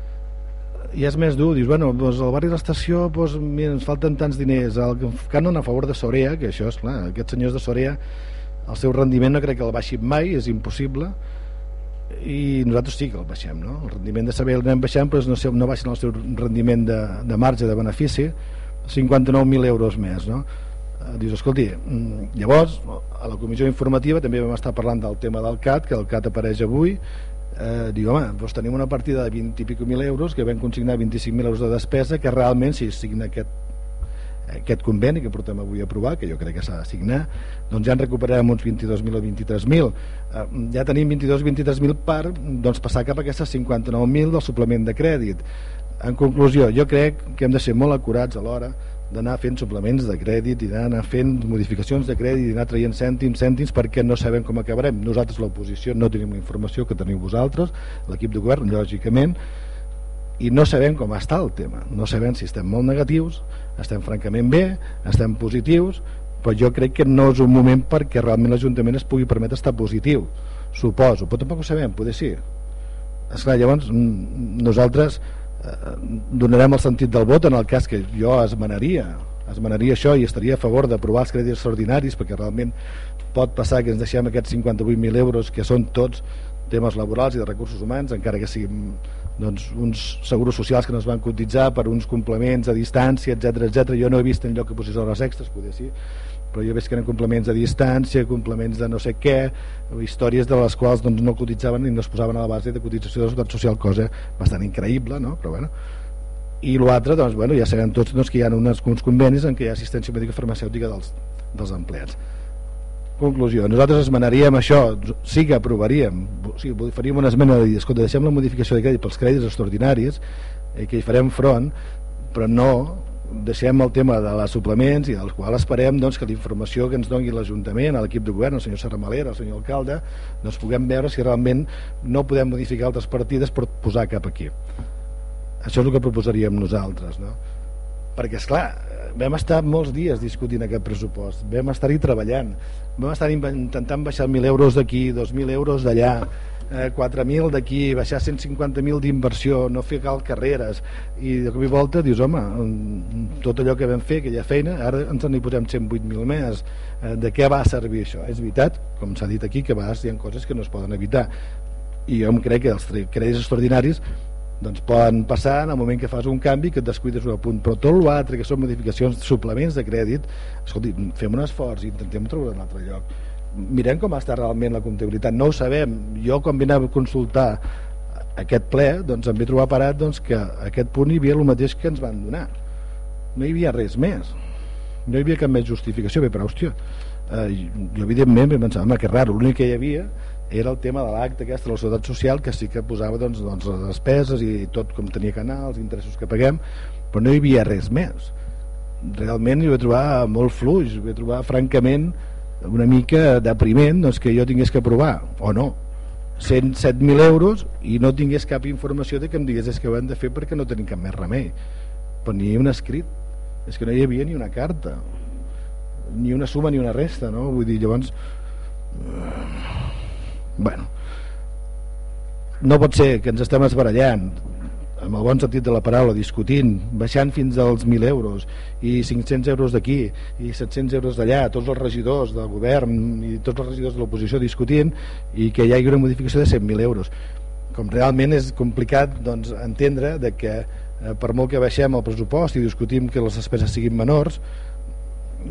H: ja és més dur, dius, bueno, doncs al barri de l'estació doncs, ens falten tants diners. El cànon a favor de Sorea que això és clar, aquests senyors de Sorea el seu rendiment no crec que el baixi mai és impossible i nosaltres sí que el baixem no? el rendiment de saber el anem baixant però no, sé, no baixen el seu rendiment de, de marge de benefici 59.000 euros més no? Eh, dius, escolti, mm, llavors a la comissió informativa també vam estar parlant del tema del CAT, que el CAT apareix avui eh, diu, home, doncs tenim una partida de 20 i mil euros que vam consignar 25.000 euros de despesa que realment si signa aquest aquest conveni que portem avui a aprovar, que jo crec que s'ha de signar, doncs ja en recuperarem uns 22.000 o 23.000. Eh, ja tenim 22-23.000 per doncs, passar cap a aquestes 59.000 del suplement de crèdit. En conclusió, jo crec que hem de ser molt acurats a l'hora d'anar fent suplements de crèdit i d'anar fent modificacions de crèdit i anar traient cèntims, cèntims perquè no sabem com acabarem. Nosaltres l'oposició no tenim la informació que teniu vosaltres, l'equip de govern, lògicament, i no sabem com està el tema. No sabem si estem molt negatius, estem francament bé, estem positius, però jo crec que no és un moment perquè realment l'Ajuntament es pugui permetre estar positiu, suposo, però tampoc ho sabem, poder sí. Esclar, llavors, nosaltres eh, donarem el sentit del vot en el cas que jo esmenaria esmenaria això i estaria a favor d'aprovar els crèdits extraordinaris perquè realment pot passar que ens deixem aquests 58.000 euros que són tots temes laborals i de recursos humans encara que siguin doncs, uns seguros socials que no es van cotitzar per uns complements a distància, etc etc. Jo no he vist en lloc que posés hores extres, poder sí, però jo veig que eren complements a distància, complements de no sé què, històries de les quals doncs, no cotitzaven i no es posaven a la base de cotització de la Seguretat Social, cosa bastant increïble, no? però bueno. I l'altre, doncs, bueno, ja sabem tots doncs, que hi ha uns convenis en què hi ha assistència mèdica farmacèutica dels, dels empleats. Conclusió, nosaltres esmenaríem això, sí que aprovaríem, o sigui, faríem una esmena de dir, escolta, deixem la modificació de crèdit pels crèdits extraordinaris, eh, que hi farem front, però no deixem el tema de les suplements i del qual esperem doncs, que la informació que ens doni l'Ajuntament, l'equip de govern, el senyor Serramalera, el senyor alcalde, doncs puguem veure si realment no podem modificar altres partides per posar cap aquí. Això és el que proposaríem nosaltres, no? Perquè, és clar, vam estar molts dies discutint aquest pressupost, vam estar-hi treballant, vam estar intentant baixar 1.000 euros d'aquí, 2.000 euros d'allà, eh, 4.000 d'aquí, baixar 150.000 d'inversió, no fer cal carreres, i de cop i volta dius, home, tot allò que vam fer, aquella feina, ara ens en hi posem 108.000 més, eh, de què va servir això? És veritat, com s'ha dit aquí, que a vegades hi ha coses que no es poden evitar, i jo em crec que els crèdits extraordinaris doncs poden passar en el moment que fas un canvi que et descuides un punt, però tot l'altre que són modificacions, suplements de crèdit escolti, fem un esforç i intentem trobar un altre lloc. Mirem com està realment la comptabilitat. No ho sabem, jo quan vinc a consultar aquest ple doncs em vaig trobar parat doncs, que aquest punt hi havia el mateix que ens van donar. No hi havia res més. No hi havia cap més justificació. Bé, però hòstia eh, jo evidentment pensar, home, que raro l'únic que hi havia era el tema de l'acte aquesta de la societat social que sí que posava doncs, doncs, les despeses i tot com tenia canals, interessos que paguem però no hi havia res més. Realment hi vaig trobar molt fluix hi vaig trobar francament una mica depriment doncs, que jo tingués que provar o no. 107.000 euros i no tingués cap informació de que em digués és que ho hem de fer perquè no tenim cap més remei. Però ni un escrit. És que no hi havia ni una carta ni una suma ni una resta no? vull dir, llavors bueno, no pot ser que ens estem esbarallant amb el bon sentit de la paraula, discutint, baixant fins als 1.000 euros i 500 euros d'aquí i 700 euros d'allà, tots els regidors del govern i tots els regidors de l'oposició discutint i que hi hagi una modificació de 100.000 euros. Com realment és complicat doncs, entendre de que eh, per molt que baixem el pressupost i discutim que les despeses siguin menors,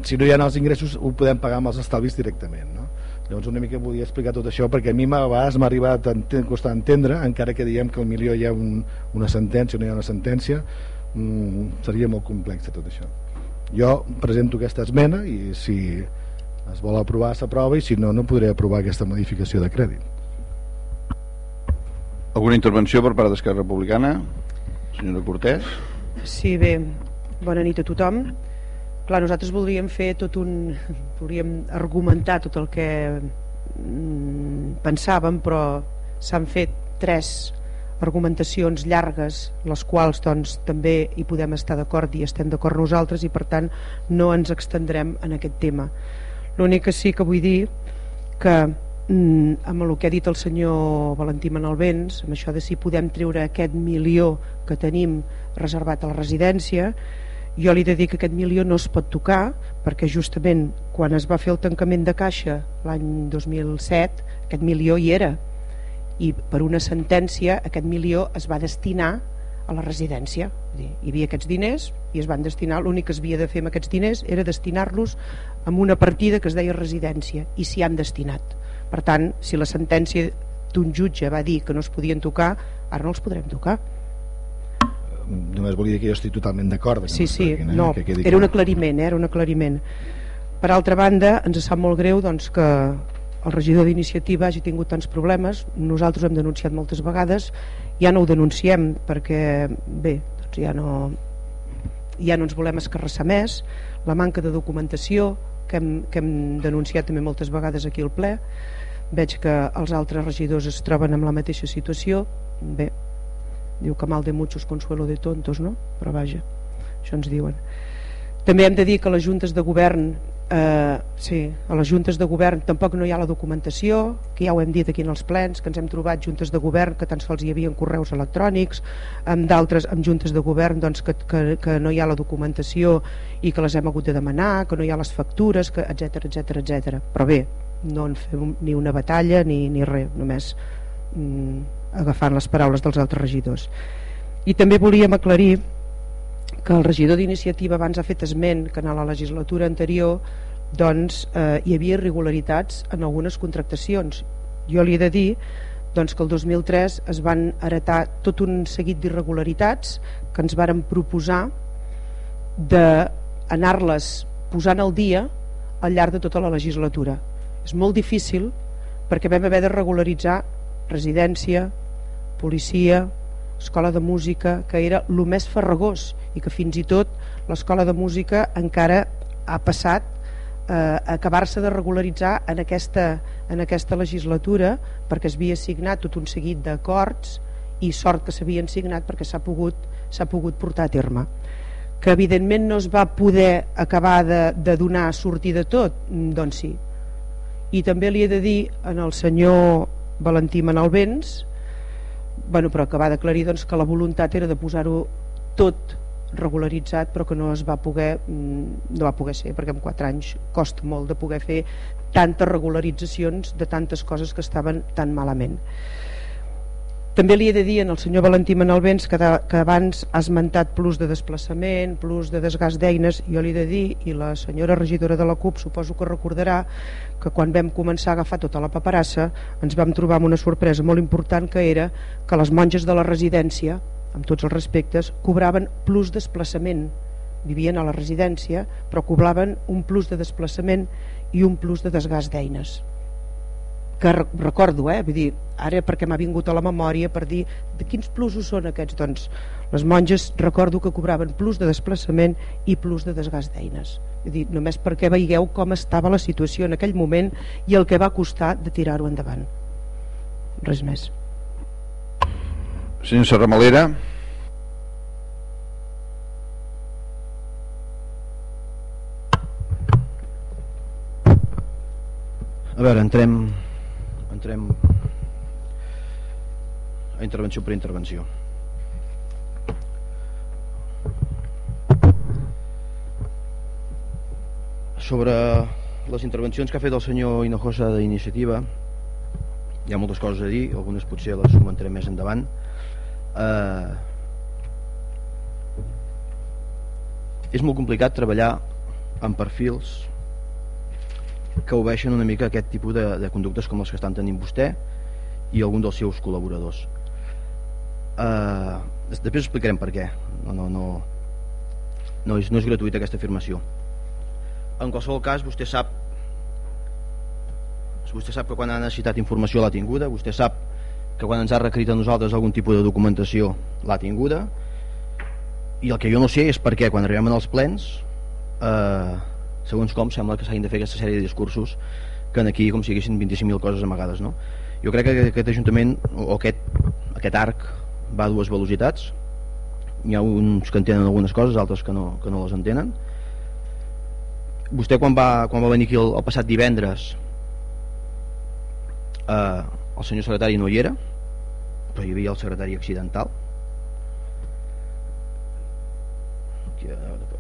H: si no hi ha els ingressos ho podem pagar amb els estalvis directament. No? Llavors una mica volia explicar tot això perquè a mi a vegades m'ha arribat a costar entendre, encara que diem que el milió hi ha un, una sentència o no hi ha una sentència, mm, seria molt complex tot això. Jo presento aquesta esmena i si es vol aprovar s'aprova i si no, no podré aprovar aquesta modificació de crèdit.
A: Alguna intervenció per part d'Esquerra Republicana? Senyora Cortés?
I: Sí, bé, bona nit a tothom clar, nosaltres voldríem fer tot un voldríem argumentar tot el que mm, pensàvem però s'han fet tres argumentacions llargues les quals doncs, també hi podem estar d'acord i estem d'acord nosaltres i per tant no ens extendrem en aquest tema. L'únic que sí que vull dir que mm, amb el que ha dit el senyor Valentí Manalbens amb això de si podem treure aquest milió que tenim reservat a la residència jo li he de dir que aquest milió no es pot tocar perquè justament quan es va fer el tancament de caixa l'any 2007 aquest milió hi era. I per una sentència aquest milió es va destinar a la residència. Hi havia aquests diners i es van destinar l'únic que es havia de fer amb aquests diners era destinar-los amb una partida que es deia residència i s'hi han destinat. Per tant, si la sentència d'un jutge va dir que no es podien tocar ara no els podrem tocar
H: només volia dir que jo estic totalment d'acord
I: sí, sí, no, no que era un aclariment, eh, era un aclariment. Per altra banda ens sap molt greu doncs, que el regidor d'iniciativa hagi tingut tants problemes. Nosaltres ho hem denunciat moltes vegades. Ja no ho denunciem perquè bé, doncs ja no ja no ens volem escarrassar més. La manca de documentació que hem, que hem denunciat també moltes vegades aquí al ple. Veig que els altres regidors es troben en la mateixa situació. Bé, diu que mal de muchos consuelo de tontos no? però vaja, això ens diuen també hem de dir que les juntes de govern eh, sí, a les juntes de govern tampoc no hi ha la documentació que ja ho hem dit aquí en els plens que ens hem trobat juntes de govern que tan sols hi havia correus electrònics amb d'altres amb juntes de govern doncs, que, que, que no hi ha la documentació i que les hem hagut de demanar que no hi ha les factures, etc etc etc. però bé, no en fem ni una batalla ni, ni res, només mm, agafant les paraules dels altres regidors i també volíem aclarir que el regidor d'iniciativa abans ha fet esment que en la legislatura anterior doncs, eh, hi havia irregularitats en algunes contractacions. Jo li he de dir doncs, que el 2003 es van heretar tot un seguit d'irregularitats que ens varen proposar d'anar-les posant al dia al llarg de tota la legislatura. És molt difícil perquè vam haver de regularitzar residència, policia, escola de música, que era el més farragós i que fins i tot l'escola de música encara ha passat eh, a acabar-se de regularitzar en aquesta, en aquesta legislatura perquè es havia signat tot un seguit d'acords i sort que s'havien signat perquè s'ha pogut, pogut portar a terme. Que evidentment no es va poder acabar de, de donar sortida de tot? Mm, doncs sí. I també li he de dir en el senyor Valentí Manalbens bueno, però que va d'aclarir doncs, que la voluntat era de posar-ho tot regularitzat però que no es va poder mm, no va poder ser perquè en 4 anys costa molt de poder fer tantes regularitzacions de tantes coses que estaven tan malament també li he de dir al senyor Valentí Manalbens que, de, que abans ha esmentat plus de desplaçament, plus de desgast d'eines, jo li he de dir, i la senyora regidora de la CUP suposo que recordarà que quan vam començar a agafar tota la paperassa ens vam trobar amb una sorpresa molt important que era que les monges de la residència, amb tots els respectes, cobraven plus desplaçament. Vivien a la residència però cobraven un plus de desplaçament i un plus de desgast d'eines que recordo, eh? Vull dir, ara perquè m'ha vingut a la memòria per dir de quins plusos són aquests, doncs les monges recordo que cobraven plus de desplaçament i plus de desgast d'eines. Dir, només perquè veieu com estava la situació en aquell moment i el que va costar de tirar-ho endavant. Res més.
A: Senyor Serramalera.
E: A veure, entrem entrem a intervenció per intervenció. Sobre les intervencions que ha fet el senyor Hinojosa d'iniciativa hi ha moltes coses a dir algunes potser les comentaré més endavant. Eh, és molt complicat treballar amb perfils que obeixen una mica aquest tipus de, de conductes com les que estan tenint vostè i algun dels seus col·laboradors. Uh, després explicarem per què. No, no, no, no, és, no és gratuïta aquesta afirmació. En qualsevol cas vostè sap vostè sap que quan ha necessitat informació l'ha tinguda vostè sap que quan ens ha requerit a nosaltres algun tipus de documentació l'ha tinguda. I el que jo no sé és per què quan arribem als plens eh, segons com sembla que s'hagin de fer aquesta sèrie de discursos que aquí com si haguessin 25.000 coses amagades no? jo crec que aquest Ajuntament o aquest, aquest arc va a dues velocitats. Hi ha uns que entenen algunes coses altres que no, que no les entenen. Vostè quan va, quan va venir aquí el, el passat divendres eh, el senyor secretari no hi era però hi havia el secretari accidental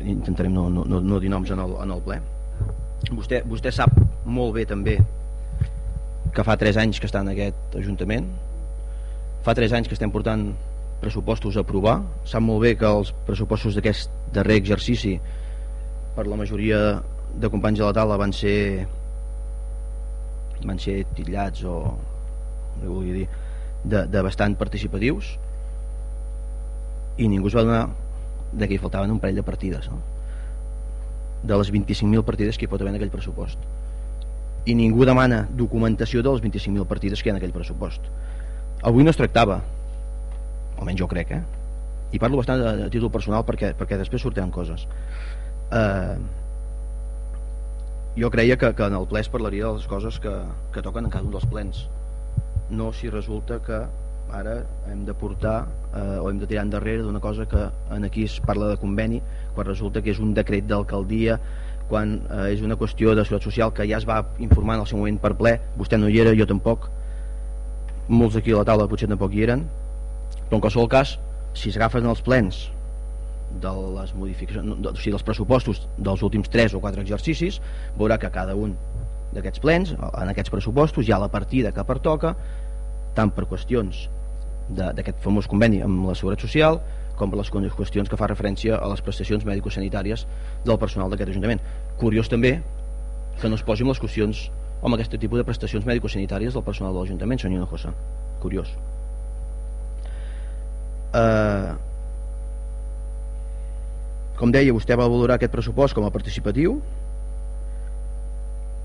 E: intentarem no, no, no dir noms en el, en el ple. Vostè, vostè sap molt bé també que fa 3 anys que està en aquest Ajuntament. Fa 3 anys que estem portant pressupostos a aprovar. Sap molt bé que els pressupostos d'aquest darrer exercici per la majoria de companys de la taula van ser van ser titllats o dir de, de bastant participatius. I ningú es va donar de que hi faltaven un parell de partides no? de les 25.000 partides que hi pot haver en aquell pressupost i ningú demana documentació de les 25.000 partides que hi ha en aquell pressupost avui no es tractava almenys jo crec eh? i parlo bastant a, a títol personal perquè, perquè després sortiran coses eh, jo creia que, que en el ple es parlaria de les coses que, que toquen en cada un dels plens no si resulta que ara hem de portar eh, o hem de tirar endarrere d'una cosa que en aquí es parla de conveni quan resulta que és un decret d'alcaldia quan eh, és una qüestió de seguretat social que ja es va informar en el seu moment per ple. Vostè no hi era, jo tampoc. Molts aquí a la taula potser tampoc hi eren. Però en qualsevol cas si s'agafen els plens de les modificacions, o sigui, dels pressupostos dels últims 3 o 4 exercicis veurà que cada un d'aquests plens en aquests pressupostos hi ha la partida que pertoca tant per qüestions d'aquest famós conveni amb la Seguretat Social com les qüestions que fa referència a les prestacions mèdico-sanitàries del personal d'aquest Ajuntament. Curiós també que no es posin les qüestions amb aquest tipus de prestacions mèdico-sanitàries del personal de l'Ajuntament, senyor Hinojosa. Curiós. Eh, com deia, vostè va valorar aquest pressupost com a participatiu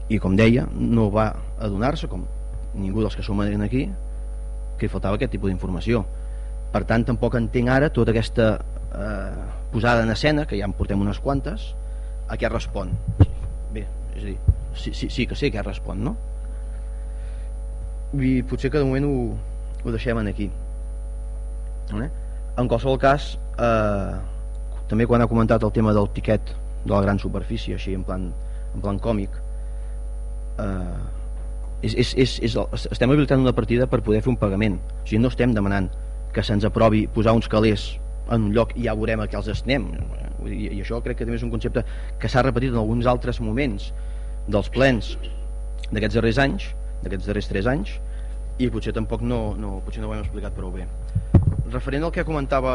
E: i com deia, no va adonar-se, com ningú dels que som aquí, que faltava aquest tipus d'informació per tant tampoc entenc ara tota aquesta eh, posada en escena que ja en portem unes quantes a què respon bé, és a dir, sí, sí, sí que sé què respon no? i potser que de moment ho, ho deixem aquí eh? en qualsevol cas eh, també quan ha comentat el tema del tiquet de la gran superfície així en plan, en plan còmic eh, és, és, és, és, estem habilitant una partida per poder fer un pagament. O sigui, no estem demanant que se'ns aprovi posar uns calés en un lloc i ja veurem a què els estem. I, i això crec que també és un concepte que s'ha repetit en alguns altres moments dels plens d'aquests darrers anys d'aquests darrers 3 anys i potser tampoc no, no, potser no ho hem explicat prou bé. Referent al que comentava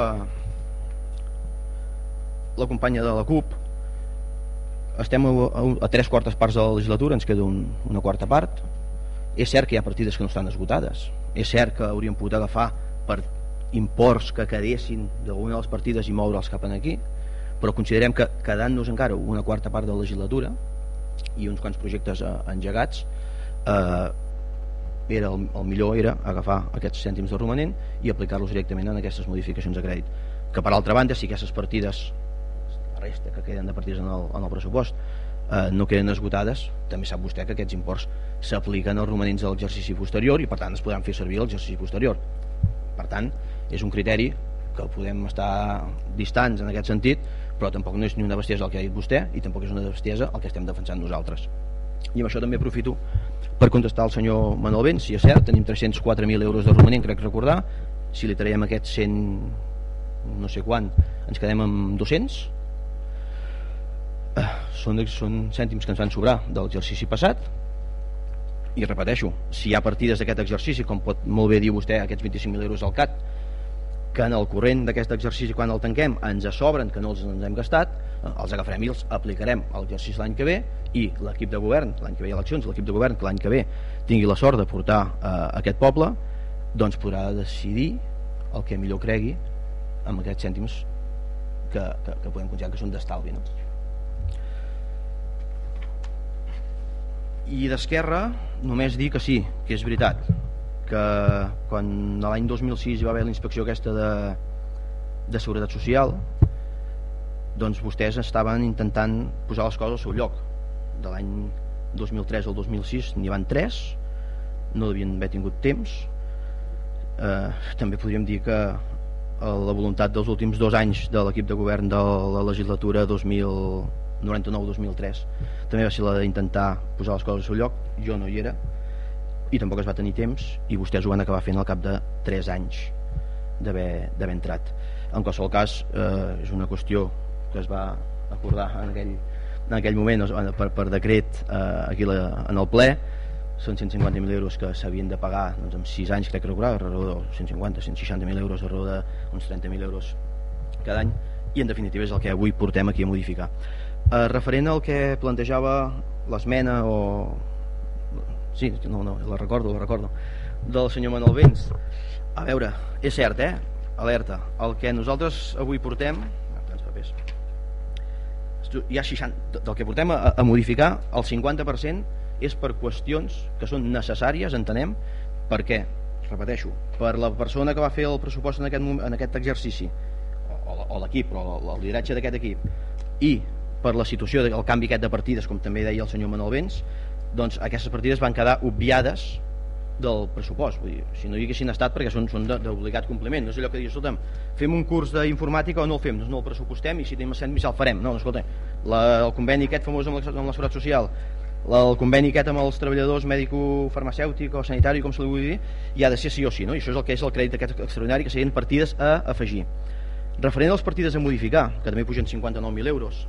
E: la companya de la CUP estem a, a, a tres quartes parts de la legislatura ens queda un, una quarta part és cert que hi ha partides que no estan esgotades. És cert que hauríem pogut agafar per imports que quedessin d'alguna de les partides i moure'ls cap aquí però considerem que quedant-nos encara una quarta part de la legislatura i uns quants projectes eh, engegats eh, era el, el millor era agafar aquests cèntims de romanent i aplicar-los directament en aquestes modificacions de crèdit. Que per altra banda si aquestes partides la resta que queden de partides en el, en el pressupost eh, no queden esgotades. També sap vostè que aquests imports s'apliquen als romanents de l'exercici posterior i per tant es podran fer servir l'exercici posterior. Per tant és un criteri que podem estar distants en aquest sentit però tampoc no és ni una bestiesa el que ha dit vostè i tampoc és una bestiesa el que estem defensant nosaltres. I amb això també aprofito per contestar al senyor Manuel Ben si és cert, tenim 304.000 euros de romanent crec recordar, si li traiem aquests 100 no sé quan ens quedem amb 200 eh, són, són cèntims que ens van sobrar de l'exercici passat i repeteixo, si hi ha partides d'aquest exercici com pot molt bé dir vostè aquests 25.000 euros al CAT que en el corrent d'aquest exercici quan el tanquem ens sobren que no els ens hem gastat eh, els agafarem i els aplicarem a l'exercici l'any que ve i l'equip de govern, l'any que ve hi ha eleccions l'equip de govern que l'any que ve tingui la sort de portar eh, aquest poble doncs podrà decidir el que millor cregui amb aquests cèntims que, que, que podem considerar que són d'estalvi no? I d'Esquerra només dir que sí, que és veritat que quan l'any 2006 hi va haver la inspecció aquesta de, de Seguretat Social doncs vostès estaven intentant posar les coses al seu lloc. De l'any 2003 al 2006 n'hi van 3 no devien haver tingut temps. Eh, també podríem dir que la voluntat dels últims dos anys de l'equip de govern de la legislatura 2099-2003 també va ser la d'intentar posar les coses al seu lloc. Jo no hi era i tampoc es va tenir temps i vostès ho van acabar fent al cap de 3 anys d'haver entrat. En qualsevol cas eh, és una qüestió que es va acordar en aquell, en aquell moment per, per decret eh, aquí la, en el ple són 150.000 euros que s'havien de pagar doncs, en 6 anys crec que recordar, a raó de 150 160.000 euros a raó d'uns 30.000 euros cada any i en definitiva és el que avui portem aquí a modificar eh, referent al que plantejava l'esmena o sí, no, no, la recordo, la recordo del senyor Manuel Vents a veure, és cert, eh? alerta, el que nosaltres avui portem papers hi ha 60, del que portem a, a modificar el 50% és per qüestions que són necessàries, entenem per què? repeteixo per la persona que va fer el pressupost en aquest, en aquest exercici o, o l'equip, o el lideratge d'aquest equip i per la situació del canvi aquest de partides com també deia el senyor Manuel Vents doncs aquestes partides van quedar obviades del pressupost. Vull dir, si no hi haguessin estat perquè són, són d'obligat compliment. No és allò que dius, escolta'm, fem un curs d'informàtica o no el fem, doncs no el pressupostem i si tenim cèntims ja el farem. No, no escolta, la, el conveni aquest famós amb la, amb la Seguretat Social la, el conveni aquest amb els treballadors mèdico-farmacèutic o sanitari com se li vull dir i ha de ser sí o sí, no? i això és el que és el crèdit aquest extraordinari que serien partides a afegir. Referent a les partides a modificar que també pugen 59.000 euros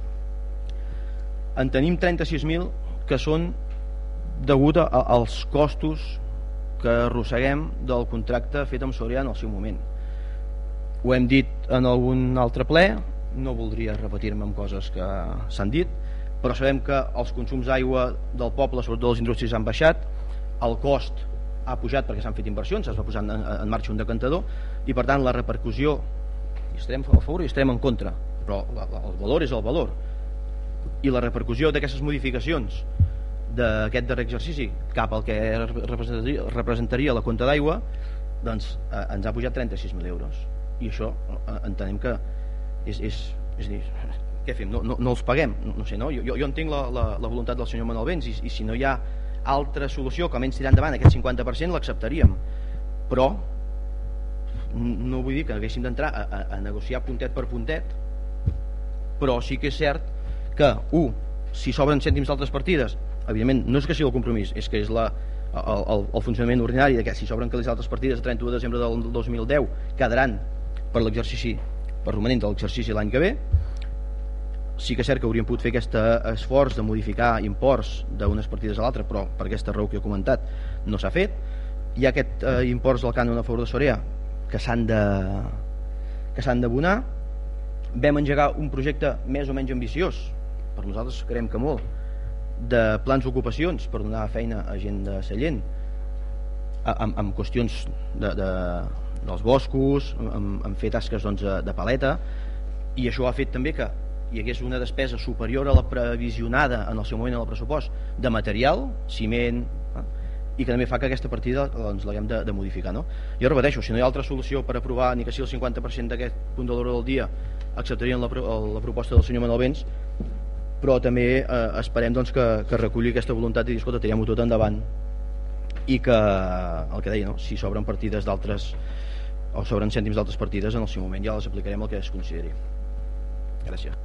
E: en tenim 36.000 que són degut a, als costos que arrosseguem del contracte fet amb Soria en el seu moment. Ho hem dit en algun altre ple no voldria repetir-me amb coses que s'han dit però sabem que els consums d'aigua del poble, sobretot les indústries han baixat el cost ha pujat perquè s'han fet inversions, es va posar en, en marxa un decantador i per tant la repercussió hi estarem a favor i estarem en contra però el valor és el valor i la repercussió d'aquestes modificacions d'aquest darrer exercici cap al que representaria, representaria la compta d'aigua doncs eh, ens ha pujat 36.000 euros i això eh, entenem que és, és, és dir, què fem? No, no, no els paguem? No, no sé, no? Jo, jo entenc la, la, la voluntat del senyor Manuel Vents i, i si no hi ha altra solució que menys tirar endavant aquest 50% l'acceptaríem però no vull dir que haguéssim d'entrar a, a, a negociar puntet per puntet però sí que és cert que, un, si s'obren cèntims d'altres partides evidentment no és que sigui el compromís és que és la, el, el, el funcionament ordinari de que si s'obren les altres partides a 31 de desembre del 2010 quedaran per l'exercici per romanent de l'exercici l'any que ve sí que és cert que hauríem pogut fer aquest esforç de modificar imports d'unes partides a l'altra però per aquesta raó que he comentat no s'ha fet. Hi ha aquest eh, imports del cànon a favor de Sorea que s'han de que s'han d'abonar. Vam engegar un projecte més o menys ambiciós per nosaltres creiem que molt de plans d'ocupacions per donar feina a gent de Sallent amb, amb qüestions de, de, dels boscos amb, amb fer tasques doncs, de paleta i això ha fet també que hi hagués una despesa superior a la previsionada en el seu moment en el pressupost de material, ciment eh? i que també fa que aquesta partida doncs, l'haguem de, de modificar no? jo repeteixo, si no hi ha altra solució per aprovar ni que sigui el 50% d'aquest punt de l'hora del dia acceptarien la, la proposta del senyor Manuel Vents però també eh, esperem doncs, que, que reculli aquesta voluntat i dir, escolta, tirem-ho tot endavant. I que, el que deia, no? si s'obren partides d'altres o s'obren cèntims d'altres partides en el seu moment ja les aplicarem el que es consideri. Gràcies.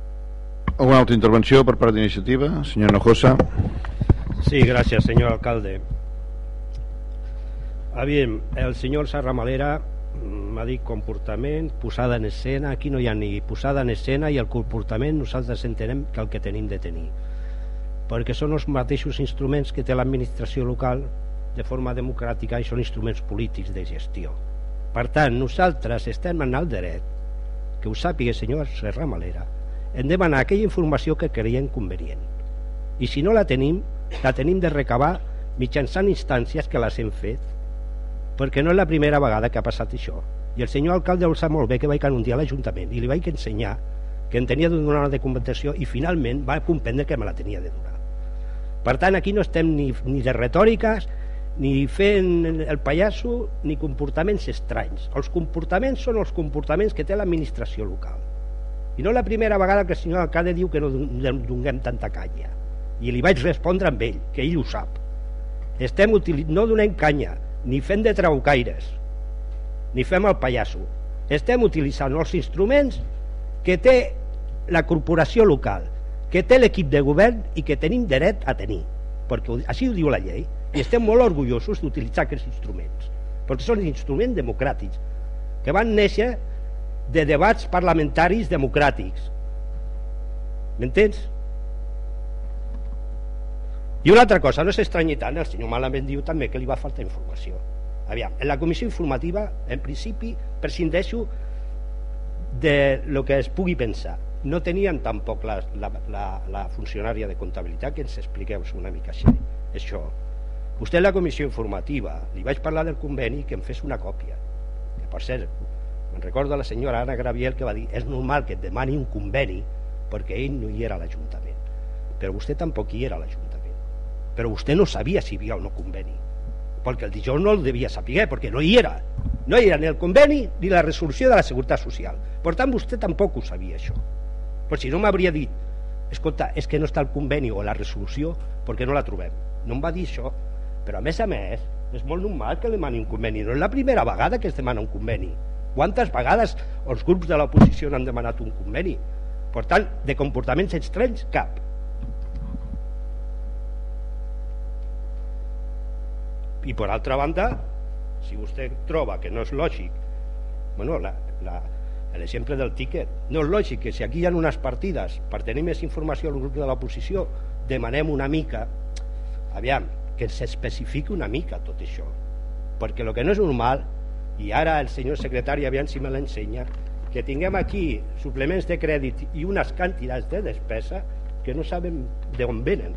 A: Alguna altra intervenció per part d'iniciativa? Senyor Nojosa
F: Sí, gràcies senyor alcalde. Aviam, el senyor Serramalera m'ha dit comportament, posada en escena, aquí no hi ha ni posada en escena i el comportament nosaltres entenem que el que tenim de tenir. Perquè són els mateixos instruments que té l'administració local de forma democràtica i són instruments polítics de gestió. Per tant, nosaltres estem en el dret, que ho sàpiga senyor Serra Malera, de demanar aquella informació que creiem convenient. I si no la tenim, la tenim de recabar mitjançant instàncies que les hem fet perquè no és la primera vegada que ha passat això. I el senyor alcalde ho sap molt bé que vaig anar un dia a l'Ajuntament i li vaig ensenyar que em tenia de donar una documentació i finalment va comprendre que me la tenia de donar per tant aquí no estem ni, ni de retòriques ni fent el pallasso ni comportaments estranys. Els comportaments són els comportaments que té l'administració local. I no la primera vegada que el senyor alcalde diu que no donem tanta canya. I li vaig respondre amb ell, que ell ho sap. Estem no donem canya ni fem de traucaires ni fem el pallasso estem utilitzant els instruments que té la corporació local que té l'equip de govern i que tenim dret a tenir perquè així ho diu la llei i estem molt orgullosos d'utilitzar aquests instruments perquè són instruments democràtics que van néixer de debats parlamentaris democràtics m'entens? I una altra cosa, no s'estranyi tant, el senyor Malament diu també que li va faltar informació. Aviam, en la comissió informativa, en principi, prescindeixo de lo que es pugui pensar. No tenien tampoc la, la, la, la funcionària de comptabilitat que ens expliqueu una mica així, això. Vostè en la comissió informativa li vaig parlar del conveni que em fes una còpia. Que per cert, me'n recordo la senyora Anna Graviel que va dir és normal que et demani un conveni perquè ell no hi era a l'Ajuntament. Però vostè tampoc hi era a l'Ajuntament però vostè no sabia si hi havia o no conveni. Perquè el dijous no el devia saber perquè no hi era. No hi era ni el conveni ni la resolució de la Seguretat Social. Per tant vostè tampoc ho sabia això. Però si no m'hauria dit escolta, és que no està el conveni o la resolució perquè no la trobem? No em va dir això. Però a més a més és molt normal que demani un conveni. No és la primera vegada que es demana un conveni. Quantes vegades els grups de l'oposició han demanat un conveni? Per tant, de comportaments estranys, cap i per altra banda si vostè troba que no és lògic bueno, l'exemple del tiquet. No és lògic que si aquí hi ha unes partides per tenir més informació al grup de l'oposició demanem una mica aviam, que s'especifiqui una mica tot això. Perquè el que no és normal i ara el senyor secretari aviam si me l'ensenya que tinguem aquí suplements de crèdit i unes quantitats de despesa que no sabem d'on venen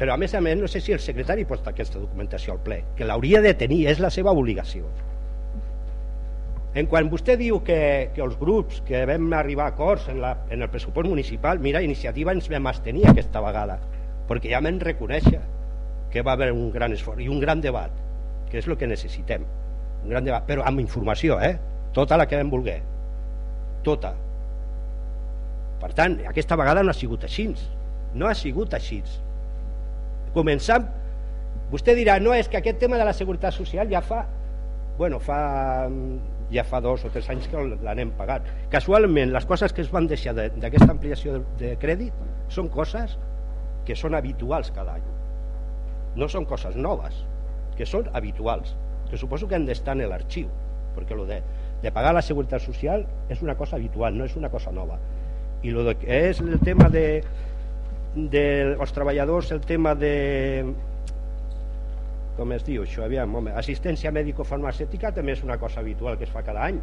F: però a més a més no sé si el secretari porta aquesta documentació al ple que l'hauria de tenir, és la seva obligació. En quan vostè diu que, que els grups que vam arribar a acords en, la, en el pressupost municipal mira, iniciativa ens vam abstenir aquesta vegada perquè ja vam reconèixer que va haver un gran esforç i un gran debat que és el que necessitem. Un gran debat, però amb informació eh? tota la que vam voler. Tota. Per tant, aquesta vegada no ha sigut així no ha sigut així. Començant vostè dirà, no, és que aquest tema de la seguretat social ja fa bueno, fa ja fa dos o tres anys que l'anem pagat casualment les coses que es van deixar d'aquesta ampliació de, de crèdit són coses que són habituals cada any. No són coses noves que són habituals que suposo que han d'estar en l'arxiu perquè lo de, de pagar la seguretat social és una cosa habitual, no és una cosa nova. I lo que és el tema de dels treballadors el tema de com es diu això, aviam, home, assistència mèdico-farmacèutica també és una cosa habitual que es fa cada any.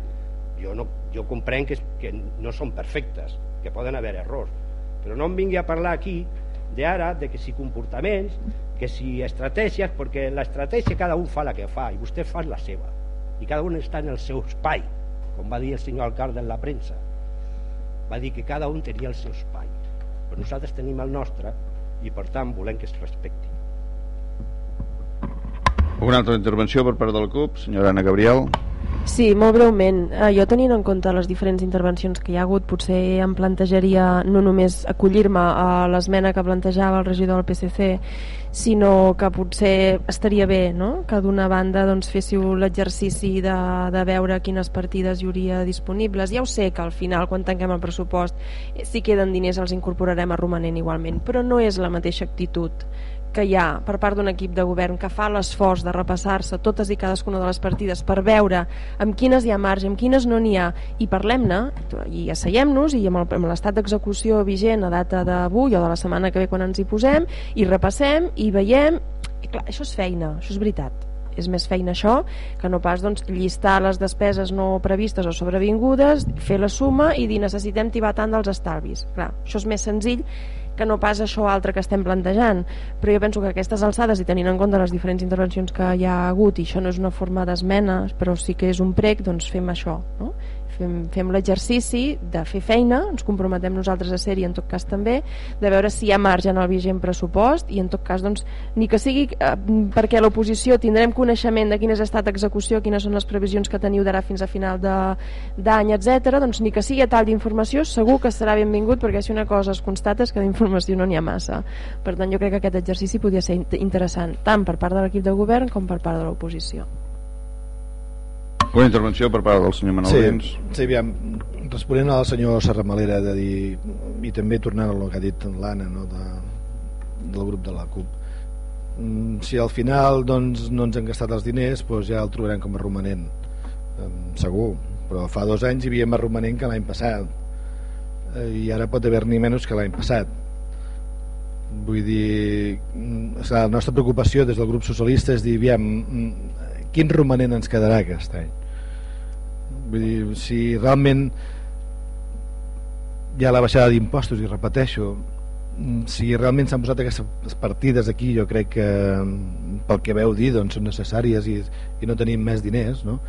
F: Jo, no, jo comprenc que, que no són perfectes que poden haver errors però no em vingui a parlar aquí d'ara de que si comportaments que si estratègies perquè l'estratègia cada un fa la que fa i vostè fa la seva i cada un està en el seu espai com va dir el senyor alcalde en la premsa. Va dir que cada un tenia el seu espai però nosaltres tenim el nostre i per tant volem que es respecti.
A: Una altra intervenció per part del CUP senyora Anna Gabriel
G: Sí, molt breument. Eh, jo tenint en compte les diferents intervencions que hi ha hagut, potser em plantejaria no només acollir-me a l'esmena que plantejava el regidor del PSC, sinó que potser estaria bé no? que d'una banda doncs, féssiu l'exercici de, de veure quines partides hi hauria disponibles. Ja ho sé que al final, quan tanquem el pressupost, si queden diners els incorporarem a romanent igualment, però no és la mateixa actitud que hi ha per part d'un equip de govern que fa l'esforç de repassar-se totes i cadascuna de les partides per veure amb quines hi ha marge, amb quines no n'hi ha i parlem-ne i asseiem-nos i amb l'estat d'execució vigent a data d'avui o de la setmana que ve quan ens hi posem i repassem i veiem i clar, això és feina, això és veritat és més feina això que no pas doncs, llistar les despeses no previstes o sobrevingudes, fer la suma i dir necessitem tibar tant dels estalvis. Clar, això és més senzill que no pas això altre que estem plantejant però jo penso que aquestes alçades i tenint en compte les diferents intervencions que hi ha hagut i això no és una forma d'esmena però sí que és un prec, doncs fem això no? Fem, fem l'exercici de fer feina, ens comprometem nosaltres a ser-hi en tot cas també, de veure si hi ha marge en el vigent pressupost i en tot cas doncs, ni que sigui eh, perquè l'oposició tindrem coneixement de quin és estat d'execució, quines són les previsions que teniu d'ara fins a final d'any, etc. doncs ni que sigui a tal d'informació segur que serà benvingut perquè si una cosa es constata és que d'informació no n'hi ha massa. Per tant jo crec que aquest exercici podria ser interessant tant per part de l'equip de govern com per part de l'oposició.
A: Una intervenció per part del senyor Manuel
H: sí,
A: Dins.
H: Sí, aviam, responent al senyor Serramalera de dir, i també tornant al que ha dit l'Anna no, de, del grup de la CUP. Mm, si al final doncs, no ens han gastat els diners doncs ja el trobarem com a romanent segur. Però fa dos anys hi havia més romanent que l'any passat. Eh, i ara pot haver-n'hi menys que l'any passat. Vull dir mm, la nostra preocupació des del grup socialista és dir aviam, mm, quin romanent ens quedarà aquest any vull dir, si realment hi ha la baixada d'impostos i repeteixo mm, si realment s'han posat aquestes partides aquí jo crec que mm, pel que veu dir doncs, són necessàries i, i no tenim més diners no?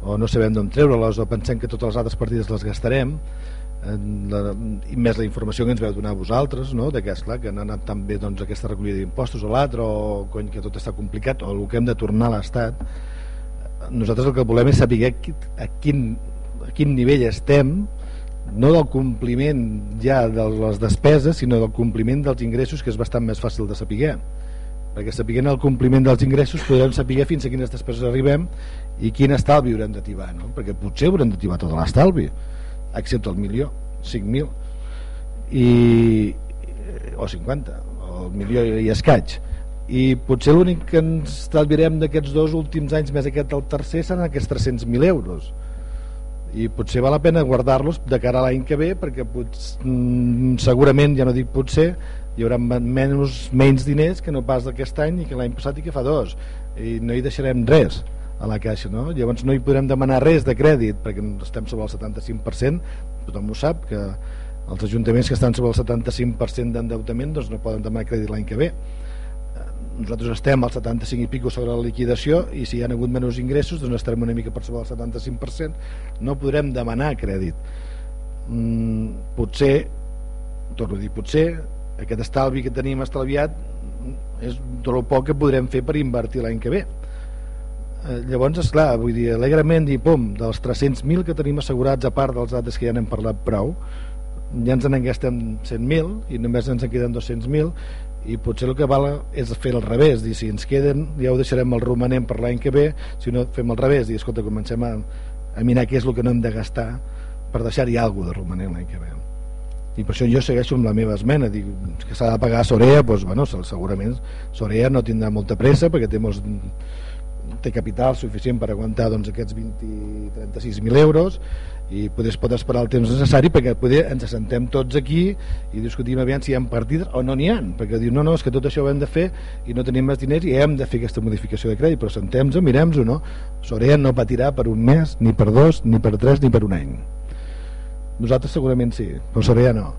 H: o no sabem d'on treure-les o pensem que totes les altres partides les gastarem la, i més la informació que ens veu donar a vosaltres no? de que, esclar, que no ha anat tan bé doncs, aquesta recollida d'impostos o l'altre o cony, que tot està complicat o el que hem de tornar a l'Estat nosaltres el que volem és saber a quin, a quin nivell estem no del compliment ja de les despeses sinó del compliment dels ingressos que és bastant més fàcil de saber perquè sapiguent el compliment dels ingressos podrem saber fins a quines despeses arribem i quin estalvi haurem d'ativar no? perquè potser haurem d'ativar tot l'estalvi excepte el milió 5.000 i, o 50 o el milió i escaig. I potser l'únic que ens estalviarem d'aquests dos últims anys més aquest el tercer seran aquests 300.000 euros. I potser val la pena guardar-los de cara a l'any que ve perquè potser, mm, segurament, ja no dic potser hi haurà menys, menys diners que no pas d'aquest any i que l'any passat i que fa dos. I no hi deixarem res a la caixa no? llavors no hi podrem demanar res de crèdit perquè estem sobre el 75% tothom ho sap que els ajuntaments que estan sobre el 75% d'endeutament doncs no poden demanar crèdit l'any que ve. Nosaltres estem al 75 i pico sobre la liquidació i si hi ha hagut menys ingressos doncs estarem una mica per sobre el 75% no podrem demanar crèdit. Mm, potser torno a dir potser aquest estalvi que tenim estalviat és tot el poc que podrem fer per invertir l'any que ve. eh, llavors és clar, vull dir, alegrement dir pum, dels 300.000 que tenim assegurats a part dels altres que ja n'hem parlat prou ja ens en gastem 100.000 i només ens en queden 200.000 i potser el que val és fer al revés dir si ens queden ja ho deixarem el romanent per l'any que ve si no fem al revés i escolta comencem a, a mirar què és el que no hem de gastar per deixar-hi alguna de romanent l'any que ve. I per això jo segueixo amb la meva esmena dic que s'ha de pagar a Sorea doncs, bueno, segurament Sorea no tindrà molta pressa perquè té molts té capital suficient per aguantar doncs, aquests 20-36.000 euros i poder es pot esperar el temps necessari perquè poder ens assentem tots aquí i discutim aviam si hi ha partides o no n'hi ha perquè diu no, no, és que tot això ho hem de fer i no tenim més diners i hem de fer aquesta modificació de crèdit però sentem-nos, mirem-nos no? Sorea no patirà per un mes, ni per dos ni per tres, ni per un any nosaltres segurament sí, però Sorea no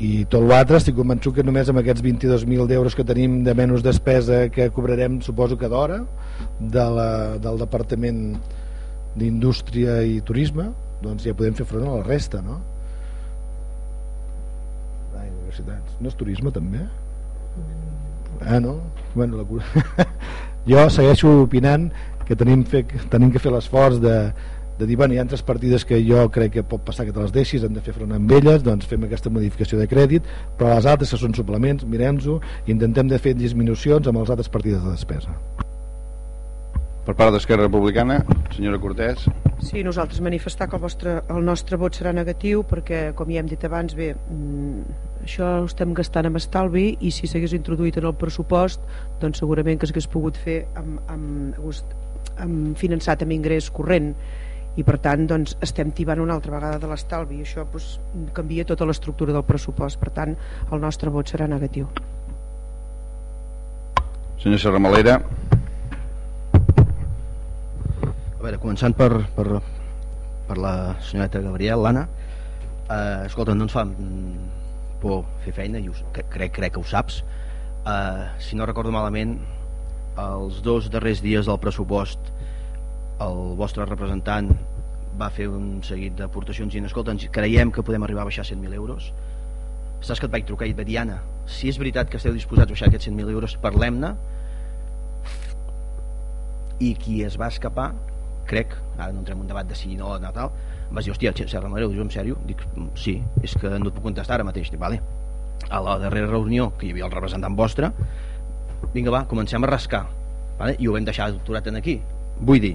H: i tot l'altre estic convençut que només amb aquests 22.000 d'euros que tenim de menys despesa que cobrarem suposo que d'hora de la, del Departament d'Indústria i Turisme doncs ja podem fer front a la resta no? Ai, no és turisme també? ah no? Bueno, la... jo segueixo opinant que tenim, fe, tenim que fer l'esforç de, de dir, bueno, hi ha altres partides que jo crec que pot passar que te les deixis, hem de fer front amb elles, doncs fem aquesta modificació de crèdit, però les altres que són suplements, mirem-ho, intentem de fer disminucions amb les altres partides de despesa.
A: Per part d'Esquerra Republicana, senyora Cortés.
I: Sí, nosaltres manifestar que el, vostre, el nostre vot serà negatiu perquè, com ja hem dit abans, bé, mm, això ho estem gastant amb estalvi i si s'hagués introduït en el pressupost, doncs segurament que s'hagués pogut fer amb, amb, amb finançat amb ingrés corrent i per tant doncs, estem tibant una altra vegada de l'estalvi. I això doncs, canvia tota l'estructura del pressupost. Per tant el nostre vot serà negatiu.
A: Senyor Serramalera.
E: A veure, començant per, per, per la senyoreta Gabriel, l'Anna eh, escolta, no ens fa por fer feina i us, crec, crec que ho saps. Eh, si no recordo malament els dos darrers dies del pressupost el vostre representant va fer un seguit d'aportacions i escolta, ens creiem que podem arribar a baixar 100.000 euros saps que et vaig trucar i et vaig dir si és veritat que esteu disposats a baixar aquests 100.000 euros parlem-ne i qui es va escapar crec, ara no entrem en un debat de si no o tal, em vas dir, hòstia, Serra Madre, ho dius en sèrio? Dic, sí, és que no et puc contestar ara mateix. Dic, vale. A la darrera reunió, que hi havia el representant vostre, vinga va, comencem a rascar. Vale? I ho vam deixar aturat en aquí. Vull dir,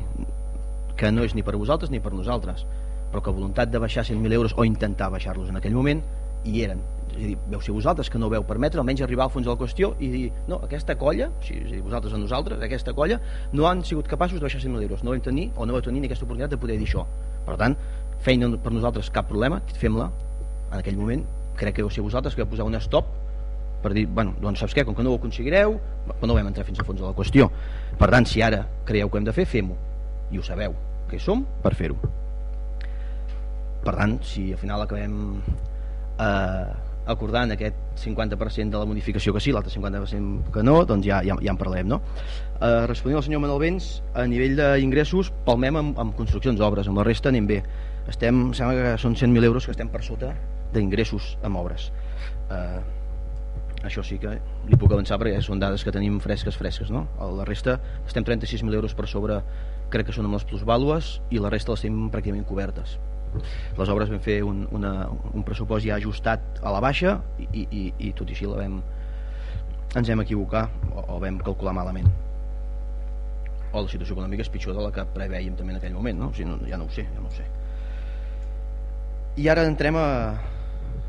E: que no és ni per vosaltres ni per nosaltres, però que voluntat de baixar 100.000 euros o intentar baixar-los en aquell moment hi eren. És a dir, veu ser vosaltres que no veu permetre almenys arribar al fons de la qüestió i dir no, aquesta colla, sigui, és a dir, vosaltres a nosaltres aquesta colla, no han sigut capaços de baixar 100.000 euros, no vam tenir o no vau tenir aquesta oportunitat de poder dir això. Per tant, feina per nosaltres cap problema fem-la, en aquell moment. Crec que vau ser vosaltres que vau posar un stop per dir, bueno, doncs saps què, com que no ho aconseguireu però no vam entrar fins al fons de la qüestió. Per tant, si ara creieu que hem de fer, fem-ho. I ho sabeu, que som per fer-ho per tant, si al final acabem eh, acordant aquest 50% de la modificació que sí, l'altre 50% que no, doncs ja, ja, ja en parlem. No? Eh, responent al senyor Manuel Vents, a nivell d'ingressos palmem amb, amb construccions d'obres, amb la resta anem bé. Estem, sembla que són 100.000 euros que estem per sota d'ingressos amb obres. Eh, això sí que li puc avançar perquè són dades que tenim fresques, fresques. No? A la resta estem 36.000 euros per sobre, crec que són amb les plusvàlues, i la resta les tenim pràcticament cobertes. Les obres vam fer un, una, un pressupost ja ajustat a la baixa i, i, i tot i així la vam, ens hem equivocat o, o vam calcular malament. O la situació econòmica és pitjor de la que preveiem també en aquell moment no? O sigui, no, ja no ho sé, ja no ho sé. I ara entrem a,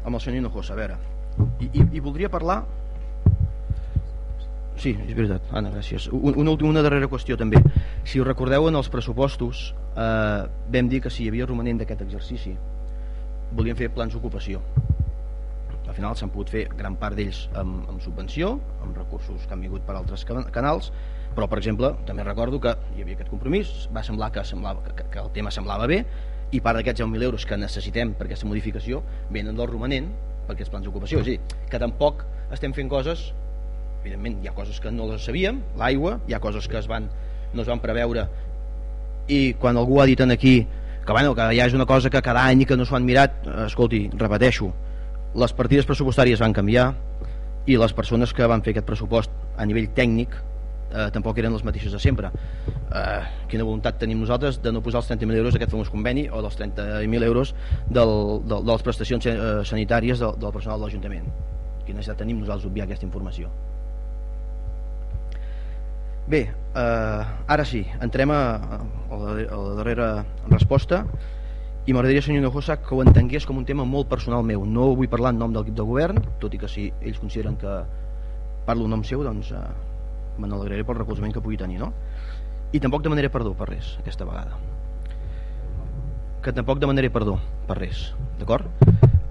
E: amb el senyor Hinojosa a veure. I, i, i voldria parlar Sí, és veritat, Anna, gràcies. Una, una darrera qüestió també. Si us recordeu en els pressupostos eh, vam dir que si hi havia romanent d'aquest exercici volíem fer plans d'ocupació. Al final s'han pogut fer gran part d'ells amb, amb subvenció, amb recursos que han vingut per altres canals, però per exemple també recordo que hi havia aquest compromís, va semblar que, semblava, que, que el tema semblava bé i part d'aquests 10.000 euros que necessitem per aquesta modificació venen del romanent per aquests plans d'ocupació. És a dir, que tampoc estem fent coses evidentment hi ha coses que no les sabíem l'aigua, hi ha coses que es van, no es van preveure. I quan algú ha dit aquí que, bueno, que ja és una cosa que cada any que no s'ho han mirat escolti, repeteixo les partides pressupostàries van canviar i les persones que van fer aquest pressupost a nivell tècnic eh, tampoc eren les mateixes de sempre. Eh, quina voluntat tenim nosaltres de no posar els 30.000 euros d'aquest famós conveni o dels 30.000 euros del, del, de les prestacions eh, sanitàries del, del personal de l'Ajuntament? Quina necessitat tenim nosaltres obviar aquesta informació Bé, eh, ara sí, entrem a, a, la, a la darrera resposta i m'agradaria, senyor Hinojosa, que ho entengués com un tema molt personal meu. No vull parlar en nom del equip de govern, tot i que si ells consideren que parlo en nom seu, doncs eh, me n'alegraré pel recolzament que pugui tenir, no? I tampoc demanaré perdó per res, aquesta vegada. Que tampoc demanaré perdó per res, d'acord?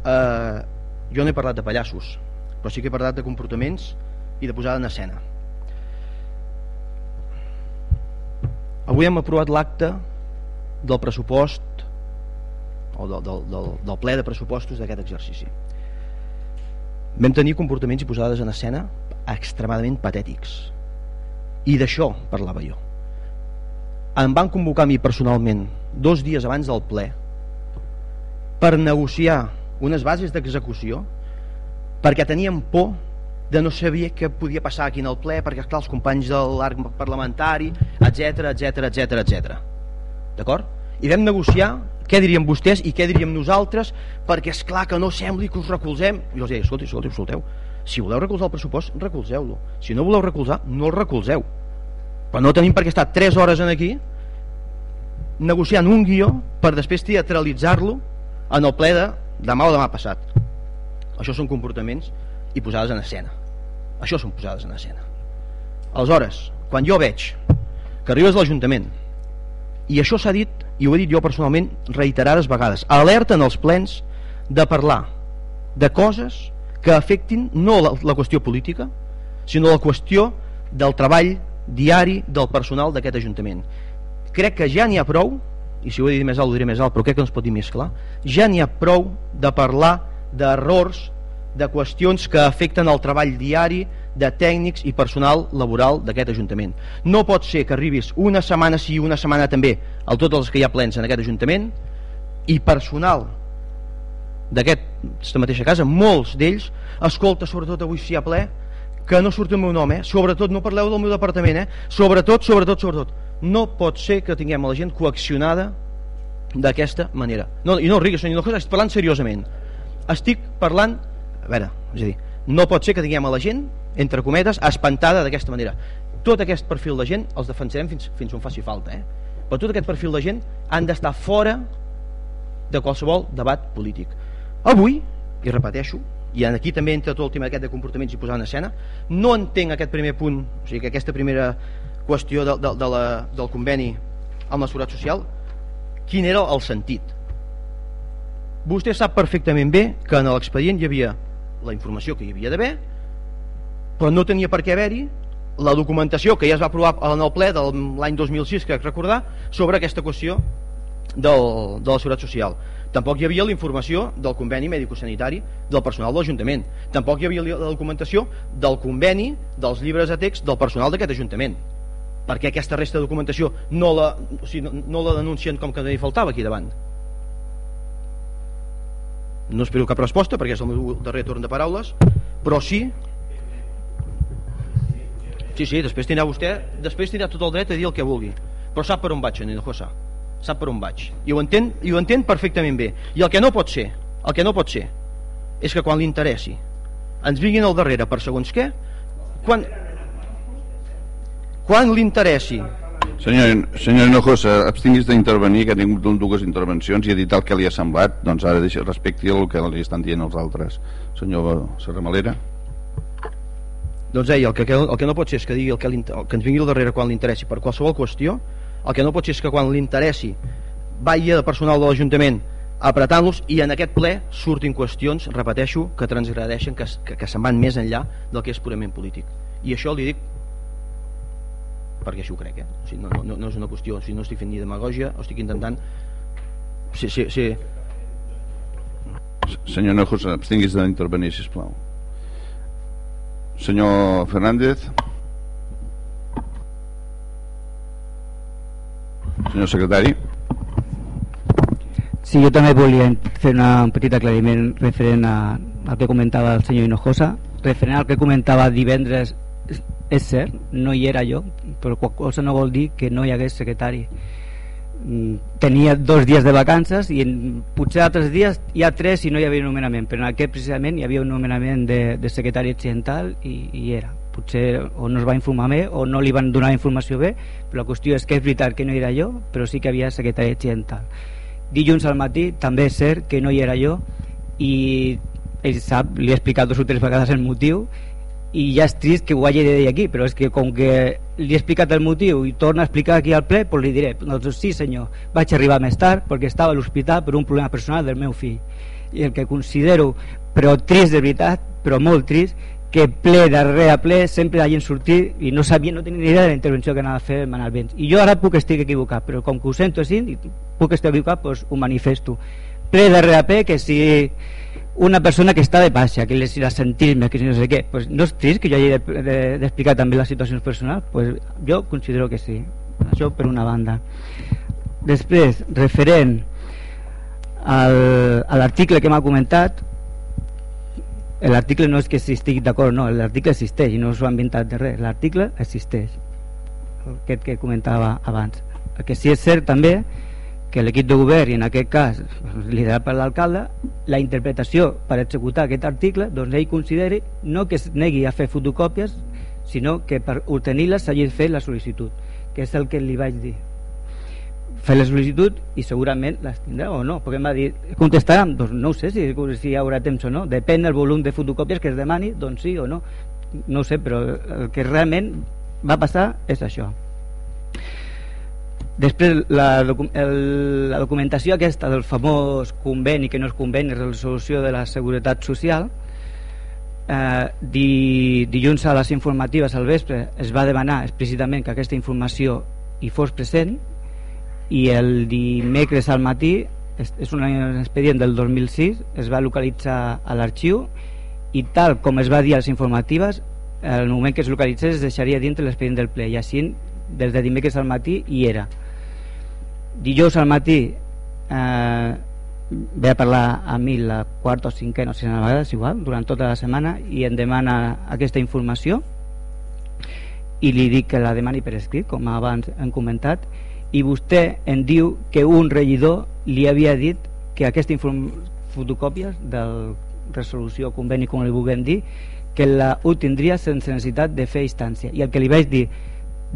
E: Eh, jo no he parlat de pallassos, però sí que he parlat de comportaments i de posada en escena Avui hem aprovat l'acte del pressupost o del, del, del, del ple de pressupostos d'aquest exercici. Vam tenir comportaments i posades en escena extremadament patètics. I d'això parlava jo. Em van convocar a mi personalment dos dies abans del ple per negociar unes bases d'execució perquè teníem por de no saber què podia passar aquí en el ple perquè clar, els companys de l'arc parlamentari etc etc etc etc. d'acord? i vam negociar què diríem vostès i què diríem nosaltres perquè és clar que no sembli que us recolzem i els deia, escolta, escolta, escolteu si voleu recolzar el pressupost, recolzeu-lo si no voleu recolzar, no el recolzeu però no tenim per què estar 3 hores en aquí negociant un guió per després teatralitzar-lo en el ple de demà o demà passat això són comportaments i posades en escena. Això són posades en escena. Aleshores, quan jo veig que arribes a l'Ajuntament i això s'ha dit, i ho he dit jo personalment reiterades vegades, alerten els plens de parlar de coses que afectin no la, la qüestió política sinó la qüestió del treball diari del personal d'aquest Ajuntament. Crec que ja n'hi ha prou i si ho he dit més alt ho diré més alt però crec que no es pot dir més clar ja n'hi ha prou de parlar d'errors de qüestions que afecten el treball diari de tècnics i personal laboral d'aquest Ajuntament. No pot ser que arribis una setmana sí i una setmana també a tots els que hi ha plens en aquest Ajuntament i personal d'aquesta mateixa casa, molts d'ells, escolta, sobretot avui si hi ha ple, que no surti el meu nom, eh? sobretot, no parleu del meu departament, eh? sobretot, sobretot, sobretot. No pot ser que tinguem la gent coaccionada d'aquesta manera. No, I no rigues, senyor Hinojosa, estic parlant seriosament. Estic parlant a veure, és a dir, no pot ser que tinguem a la gent, entre cometes, espantada d'aquesta manera. Tot aquest perfil de gent els defensarem fins, fins on faci falta, eh? però tot aquest perfil de gent han d'estar fora de qualsevol debat polític. Avui, i repeteixo, i aquí també entra tot el tema aquest de comportaments i posar en escena, no entenc aquest primer punt, o sigui que aquesta primera qüestió de, de, de la, del conveni amb la Seguretat Social, quin era el sentit. Vostè sap perfectament bé que en l'expedient hi havia la informació que hi havia d'haver però no tenia per què haver-hi la documentació que ja es va aprovar en el ple de l'any 2006 crec recordar sobre aquesta qüestió del, de la Seguretat Social. Tampoc hi havia la informació del conveni mèdico-sanitari del personal de l'Ajuntament. Tampoc hi havia la documentació del conveni dels llibres de text del personal d'aquest Ajuntament. Perquè aquesta resta de documentació no la, o sigui, no, no la denuncien com que hi faltava aquí davant no espero cap resposta perquè és el meu darrer torn de paraules però sí. Sí, sí, després tindrà vostè després tindrà tot el dret a dir el que vulgui. Però sap per on vaig, José sap per on vaig. I ho, entén, i ho entén perfectament bé. I el que no pot ser el que no pot ser és que quan li interessi ens vinguin al darrere per segons què quan, quan li interessi
A: Senyor, senyor Hinojosa, abstinguis d'intervenir, que ha tingut dues intervencions i ha dit el que li ha semblat, doncs ara deixa, respecti el que li estan dient els altres. Senyor Serramalera.
E: Doncs deia, el que, el que no pot ser és que digui el que, el que ens vingui al darrere quan li interessi per qualsevol qüestió, el que no pot ser és que quan li interessi vagi de personal de l'Ajuntament apretant-los i en aquest ple surtin qüestions, repeteixo, que transgradeixen, que, que, que se'n van més enllà del que és purament polític. I això li dic perquè així ho crec, eh? o sigui, no, no, no és una qüestió, o sigui, no estic fent ni demagògia, o estic intentant... Sí, sí, sí.
A: Senyor Nejos, abstinguis d'intervenir, sisplau. Senyor Fernández. Senyor secretari.
D: Sí, jo també volia fer una, un petit aclariment referent a, al que comentava el senyor Hinojosa, referent al que comentava divendres és cert, no hi era jo però cosa no vol dir que no hi hagués secretari. Mm, tenia dos dies de vacances i en, potser altres dies hi ha tres i no hi havia nomenament però en aquest precisament hi havia un nomenament de, de secretari occidental i, i era. Potser o no es va informar bé o no li van donar informació bé però la qüestió és que és veritat que no era jo però sí que havia secretari occidental dilluns al matí també és cert que no hi era jo i ell sap, li he explicat dos o tres vegades el motiu i ja és trist que ho hagi de dir aquí però és que com que li he explicat el motiu i torna a explicar aquí al ple doncs li diré doncs sí senyor, vaig arribar més tard perquè estava a l'hospital per un problema personal del meu fill. I el que considero però trist de veritat, però molt trist que ple darrere ple sempre hagin sortit i no sabia, no tenia ni idea de la intervenció que anava a fer Manal Vents. I jo ara puc estar equivocat però com que ho sento així puc estar equivocat doncs ho manifesto. Ple darrere ple que si una persona que està de baixa, que les sentir-me, que no sé què, pues no és trist que jo hagi d'explicar de, de, també les situacions personals? Pues jo considero que sí, això per una banda. Després, referent al, a l'article que m'ha comentat, l'article no és que si estigui d'acord no, l'article existeix i no s'ho ha inventat de res, l'article existeix, aquest que comentava abans. El que sí és cert també que l'equip de govern, i en aquest cas liderat per l'alcalde, la interpretació per executar aquest article, doncs ell consideri no que es negui a fer fotocòpies, sinó que per obtenir-les s'hagi de fer la sol·licitud, que és el que li vaig dir. Fer la sol·licitud i segurament les tindrà o no, perquè em va dir, contestarà, doncs no sé si, si hi haurà temps o no, depèn del volum de fotocòpies que es demani, doncs sí o no, no sé, però el que realment va passar és això. Després, la, el, la documentació aquesta del famós conveni, que no és conveni, resolució de la Seguretat Social, eh, di, dilluns a les informatives al vespre es va demanar explícitament que aquesta informació hi fos present i el dimecres al matí és, és un expedient del 2006 es va localitzar a l'arxiu i tal com es va dir a les informatives el moment que es localitzés es deixaria dintre l'expedient del ple i així des de dimecres al matí hi era dijous al matí eh, ve a parlar a mi la quarta o cinquena o sisena vegada, és igual, durant tota la setmana i em demana aquesta informació i li dic que la demani per escrit, com abans hem comentat i vostè em diu que un regidor li havia dit que aquesta fotocòpies de resolució conveni, com li vulguem dir que la ho tindria sense necessitat de fer instància. I el que li vaig dir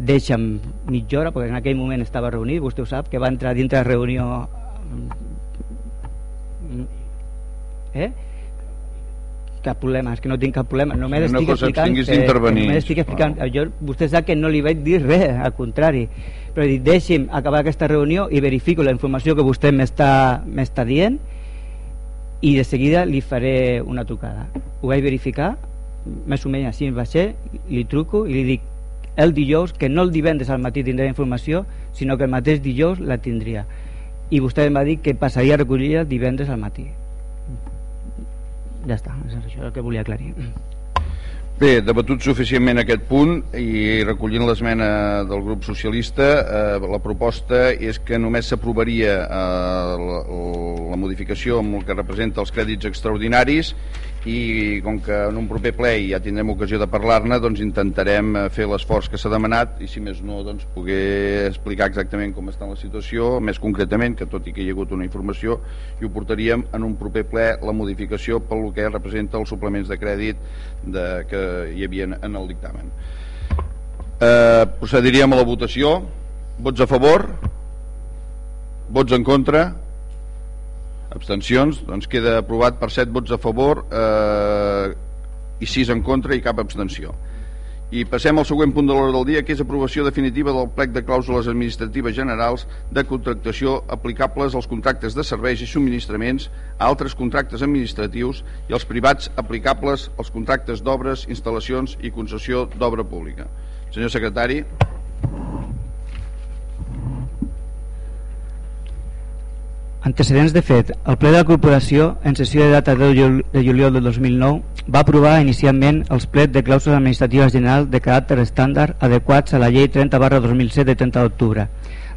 D: deixa'm mitja hora, perquè en aquell moment estava reunit, vostè ho sap, que va entrar dintre de reunió... Eh? cap problema, és que no tinc cap problema només
A: no
D: estic explicant que, que només estic explicant, oh. jo, vostè sap que no li vaig dir res, al contrari però dic, deixi'm acabar aquesta reunió i verifico la informació que vostè m'està dient i de seguida li faré una trucada ho vaig verificar més o menys així va ser li truco i li dic el dijous, que no el divendres al matí tindrà informació, sinó que el mateix dijous la tindria. I vostè em va dir que passaria a recollir el divendres al matí. Ja està, és això el que volia aclarir.
A: Bé, debatut suficientment aquest punt i recollint l'esmena del grup socialista, eh, la proposta és que només s'aprovaria eh, la, la modificació amb el que representa els crèdits extraordinaris i com que en un proper ple ja tindrem ocasió de parlar-ne doncs intentarem eh, fer l'esforç que s'ha demanat i si més no doncs poder explicar exactament com està la situació més concretament que tot i que hi ha hagut una informació i ho portaríem en un proper ple la modificació pel que representa els suplements de crèdit de, que hi havia en el dictamen. Eh, procediríem a la votació. Vots a favor? Vots en contra abstencions? Doncs queda aprovat per 7 vots a favor eh, i 6 en contra i cap abstenció. I passem al següent punt de l'hora del dia que és aprovació definitiva del plec de clàusules administratives generals de contractació aplicables als contractes de serveis i subministraments a altres contractes administratius i als privats aplicables als contractes d'obres, instal·lacions i concessió d'obra pública. Senyor secretari
D: Antecedents de fet, el ple de la corporació, en sessió de data 10 de juliol del 2009, va aprovar inicialment els plets de clàusules administratives generals de caràcter estàndard adequats a la llei 30 barra 2007 de 30 d'octubre,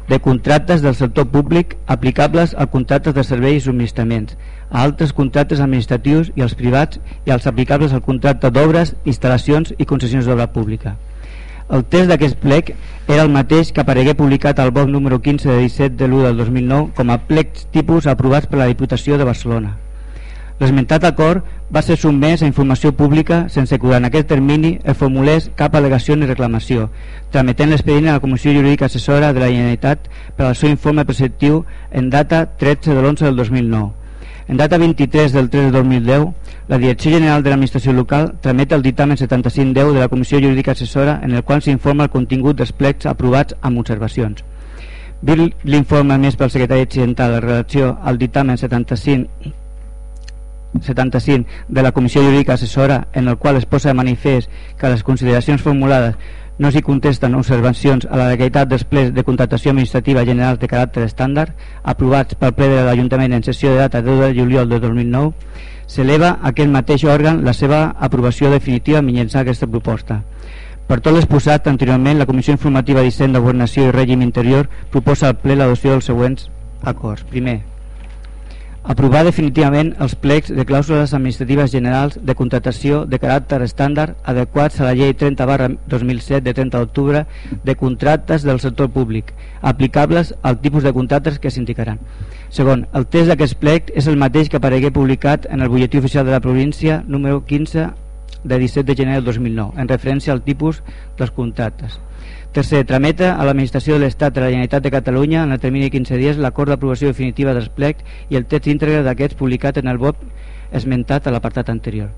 D: de contractes del sector públic aplicables a contractes de serveis i subministraments, a altres contractes administratius i als privats i als aplicables al contracte d'obres, instal·lacions i concessions d'obra pública. El text d'aquest plec era el mateix que aparegué publicat al BOC número 15 de 17 de l'1 del 2009 com a plecs tipus aprovats per la Diputació de Barcelona. L'esmentat acord va ser sotmès a informació pública sense que durant aquest termini es formulés cap al·legació ni reclamació, trametent l'expedient a la Comissió Jurídica Assessora de la Generalitat per al seu informe preceptiu en data 13 de l'11 del 2009. En data 23 del 3 de 2010, la Direcció General de l'Administració Local tramet el dictamen 7510 de la Comissió Jurídica Assessora en el qual s'informa el contingut dels plecs aprovats amb observacions. Vist l'informe més pel secretari accidental en relació al dictamen 75 75 de la Comissió Jurídica Assessora en el qual es posa de manifest que les consideracions formulades no s'hi contesten observacions a la legalitat dels plets de contractació administrativa generals de caràcter estàndard aprovats pel ple de l'Ajuntament en sessió de data 10 de juliol de 2009 s'eleva aquest mateix òrgan la seva aprovació definitiva mitjançant aquesta proposta. Per tot l'exposat anteriorment, la Comissió Informativa d'Hisenda, Governació i Règim Interior proposa al ple l'adopció dels següents acords. Primer, aprovar definitivament els plecs de clàusules administratives generals de contractació de caràcter estàndard adequats a la llei 30 barra 2007 de 30 d'octubre de contractes del sector públic aplicables al tipus de contractes que s'indicaran. Segon, el text d'aquest plec és el mateix que aparegué publicat en el butlletí oficial de la província número 15 de 17 de gener del 2009 en referència al tipus dels contractes. Tercer, trameta a l'Administració de l'Estat de la Generalitat de Catalunya en el termini de 15 dies l'acord d'aprovació definitiva dels plecs i el text íntegre d'aquests publicat en el BOP esmentat a l'apartat anterior.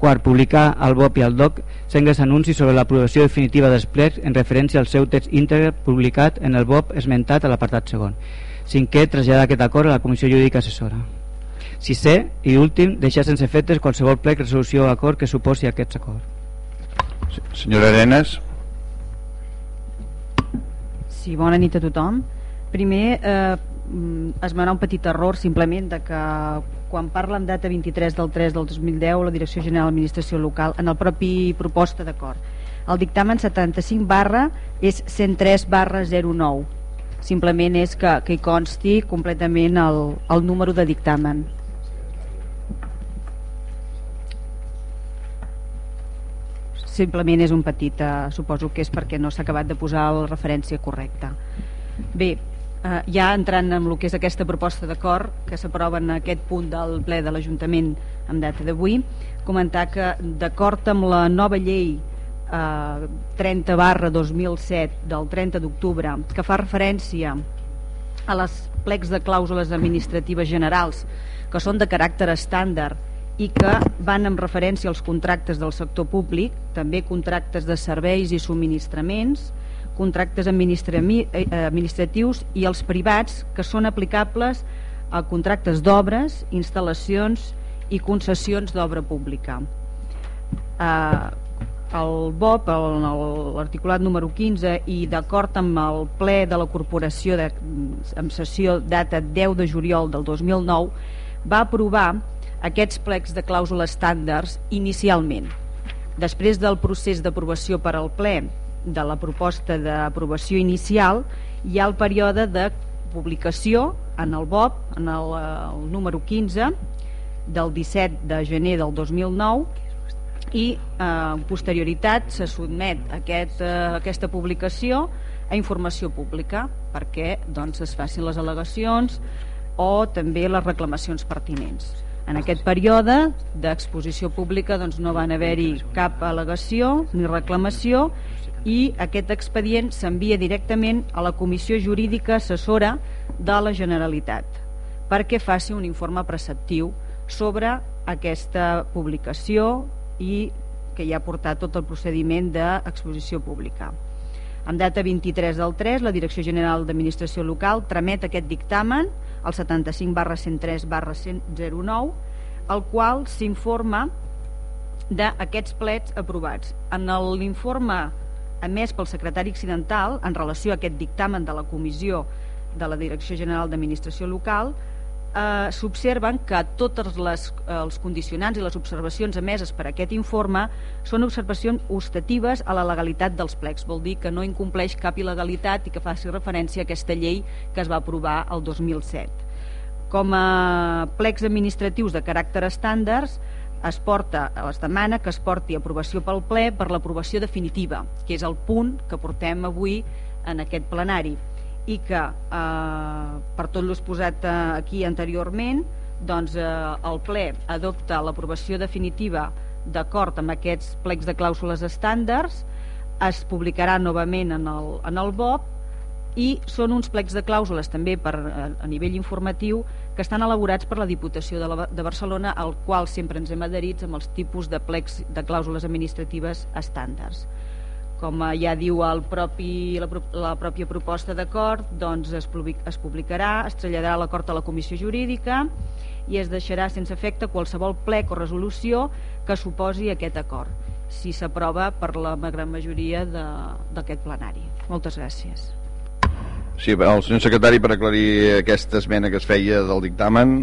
D: Quart, publicar al BOP i al DOC sengles anuncis sobre l'aprovació definitiva dels plecs en referència al seu text íntegre publicat en el BOP esmentat a l'apartat segon. Cinquè, traslladar aquest acord a la Comissió Jurídica Assessora. Sisè i últim, deixar sense efectes qualsevol plec, resolució o acord que suposi aquests acords.
A: Senyora Arenas.
J: Sí, bona nit a tothom. Primer, eh, mm, esmenar un petit error simplement de que quan parla en data 23 del 3 del 2010 la Direcció General d'Administració Local en el propi proposta d'acord el dictamen 75 barra és 103 barra 09 simplement és que, que hi consti completament el, el número de dictamen simplement és un petit, eh, suposo que és perquè no s'ha acabat de posar la referència correcta. Bé, eh, ja entrant en el que és aquesta proposta d'acord que s'aprova en aquest punt del ple de l'Ajuntament amb data d'avui, comentar que d'acord amb la nova llei eh, 30 barra 2007 del 30 d'octubre que fa referència a les plecs de clàusules administratives generals que són de caràcter estàndard i que van en referència als contractes del sector públic, també contractes de serveis i subministraments, contractes eh, administratius i els privats que són aplicables a contractes d'obres, instal·lacions i concessions d'obra pública. Eh, el BOP, l'articulat número 15 i d'acord amb el ple de la corporació de, amb sessió data 10 de juliol del 2009 va aprovar aquests plecs de clàusula estàndards inicialment. Després del procés d'aprovació per al ple de la proposta d'aprovació inicial, hi ha el període de publicació en el BOP, en el, el número 15, del 17 de gener del 2009 i eh, en posterioritat se sotmet aquest, eh, aquesta publicació a informació pública perquè doncs, es facin les al·legacions o també les reclamacions pertinents. En aquest període d'exposició pública doncs, no van haver-hi cap al·legació ni reclamació i aquest expedient s'envia directament a la Comissió Jurídica Assessora de la Generalitat perquè faci un informe preceptiu sobre aquesta publicació i que ja ha portat tot el procediment d'exposició pública. En data 23 del 3, la Direcció General d'Administració Local tramet aquest dictamen, el 75 barra 103 barra 109, el qual s'informa d'aquests plets aprovats. En l'informe emès pel secretari accidental en relació a aquest dictamen de la Comissió de la Direcció General d'Administració Local eh, s'observen que tots les, eh, els condicionants i les observacions emeses per aquest informe són observacions ostatives a la legalitat dels plecs. Vol dir que no incompleix cap il·legalitat i que faci referència a aquesta llei que es va aprovar el 2007. Com a plecs administratius de caràcter estàndards, es porta, es demana que es porti aprovació pel ple per l'aprovació definitiva, que és el punt que portem avui en aquest plenari i que eh, per tot l'exposat eh, aquí anteriorment doncs, eh, el ple adopta l'aprovació definitiva d'acord amb aquests plecs de clàusules estàndards es publicarà novament en el, en el BOP i són uns plecs de clàusules també per, a, a nivell informatiu que estan elaborats per la Diputació de, la, de Barcelona al qual sempre ens hem adherits amb els tipus de plecs de clàusules administratives estàndards com ja diu el propi, la, la pròpia proposta d'acord doncs es, es publicarà, es traslladarà l'acord a la comissió jurídica i es deixarà sense efecte qualsevol plec o resolució que suposi aquest acord si s'aprova per la gran majoria d'aquest plenari. Moltes gràcies.
A: Sí, el senyor secretari per aclarir aquesta esmena que es feia del dictamen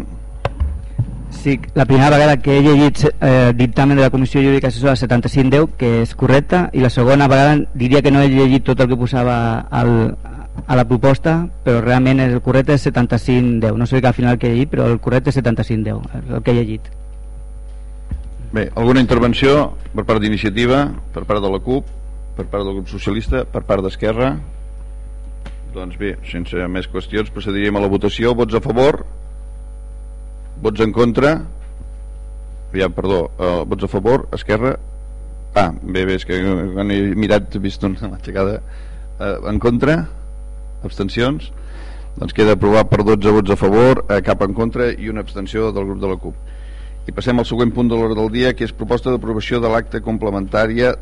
D: Sí, la primera vegada que he llegit eh, dictamen de la Comissió Jurídica Assessora 7510, que és correcta, i la segona vegada diria que no he llegit tot el que posava al, a la proposta, però realment el correcte és 7510. No sé que al final que he llegit, però el correcte és 7510, el que he llegit.
A: Bé, alguna intervenció per part d'iniciativa, per part de la CUP, per part del grup socialista, per part d'Esquerra? Doncs bé, sense més qüestions procediríem a la votació. Vots a favor? Vots en contra? Aviam, perdó, uh, vots a favor Esquerra? Ah, bé, bé, és que quan he mirat he vist una aixecada uh, en contra? Abstencions? Doncs queda aprovat per 12 vots a favor uh, cap en contra i una abstenció del grup de la CUP. I passem al següent punt de l'hora del dia que és proposta d'aprovació de l'acte complementària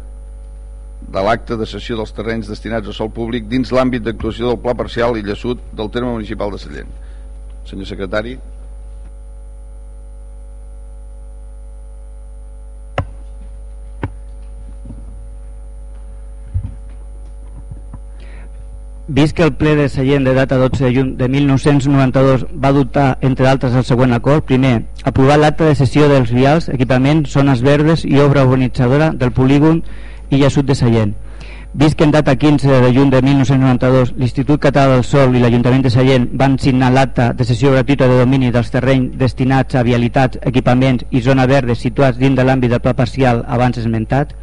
A: de l'acte de sessió dels terrenys destinats a sol públic dins l'àmbit d'actuació del Pla Parcial i Llaçut del terme municipal de Sallent. Senyor secretari.
D: Vist que el ple de Sallent de data 12 de juny de 1992 va adoptar, entre d'altres, el següent acord, primer, aprovar l'acte de sessió dels vials, equipaments, zones verdes i obra urbanitzadora del polígon Illa Sud de Sallent. Vist que en data 15 de juny de 1992 l'Institut Català del Sol i l'Ajuntament de Sallent van signar l'acte de sessió gratuïta de domini dels terrenys destinats a vialitats, equipaments i zona verdes situats dins de l'àmbit del pla parcial abans esmentat,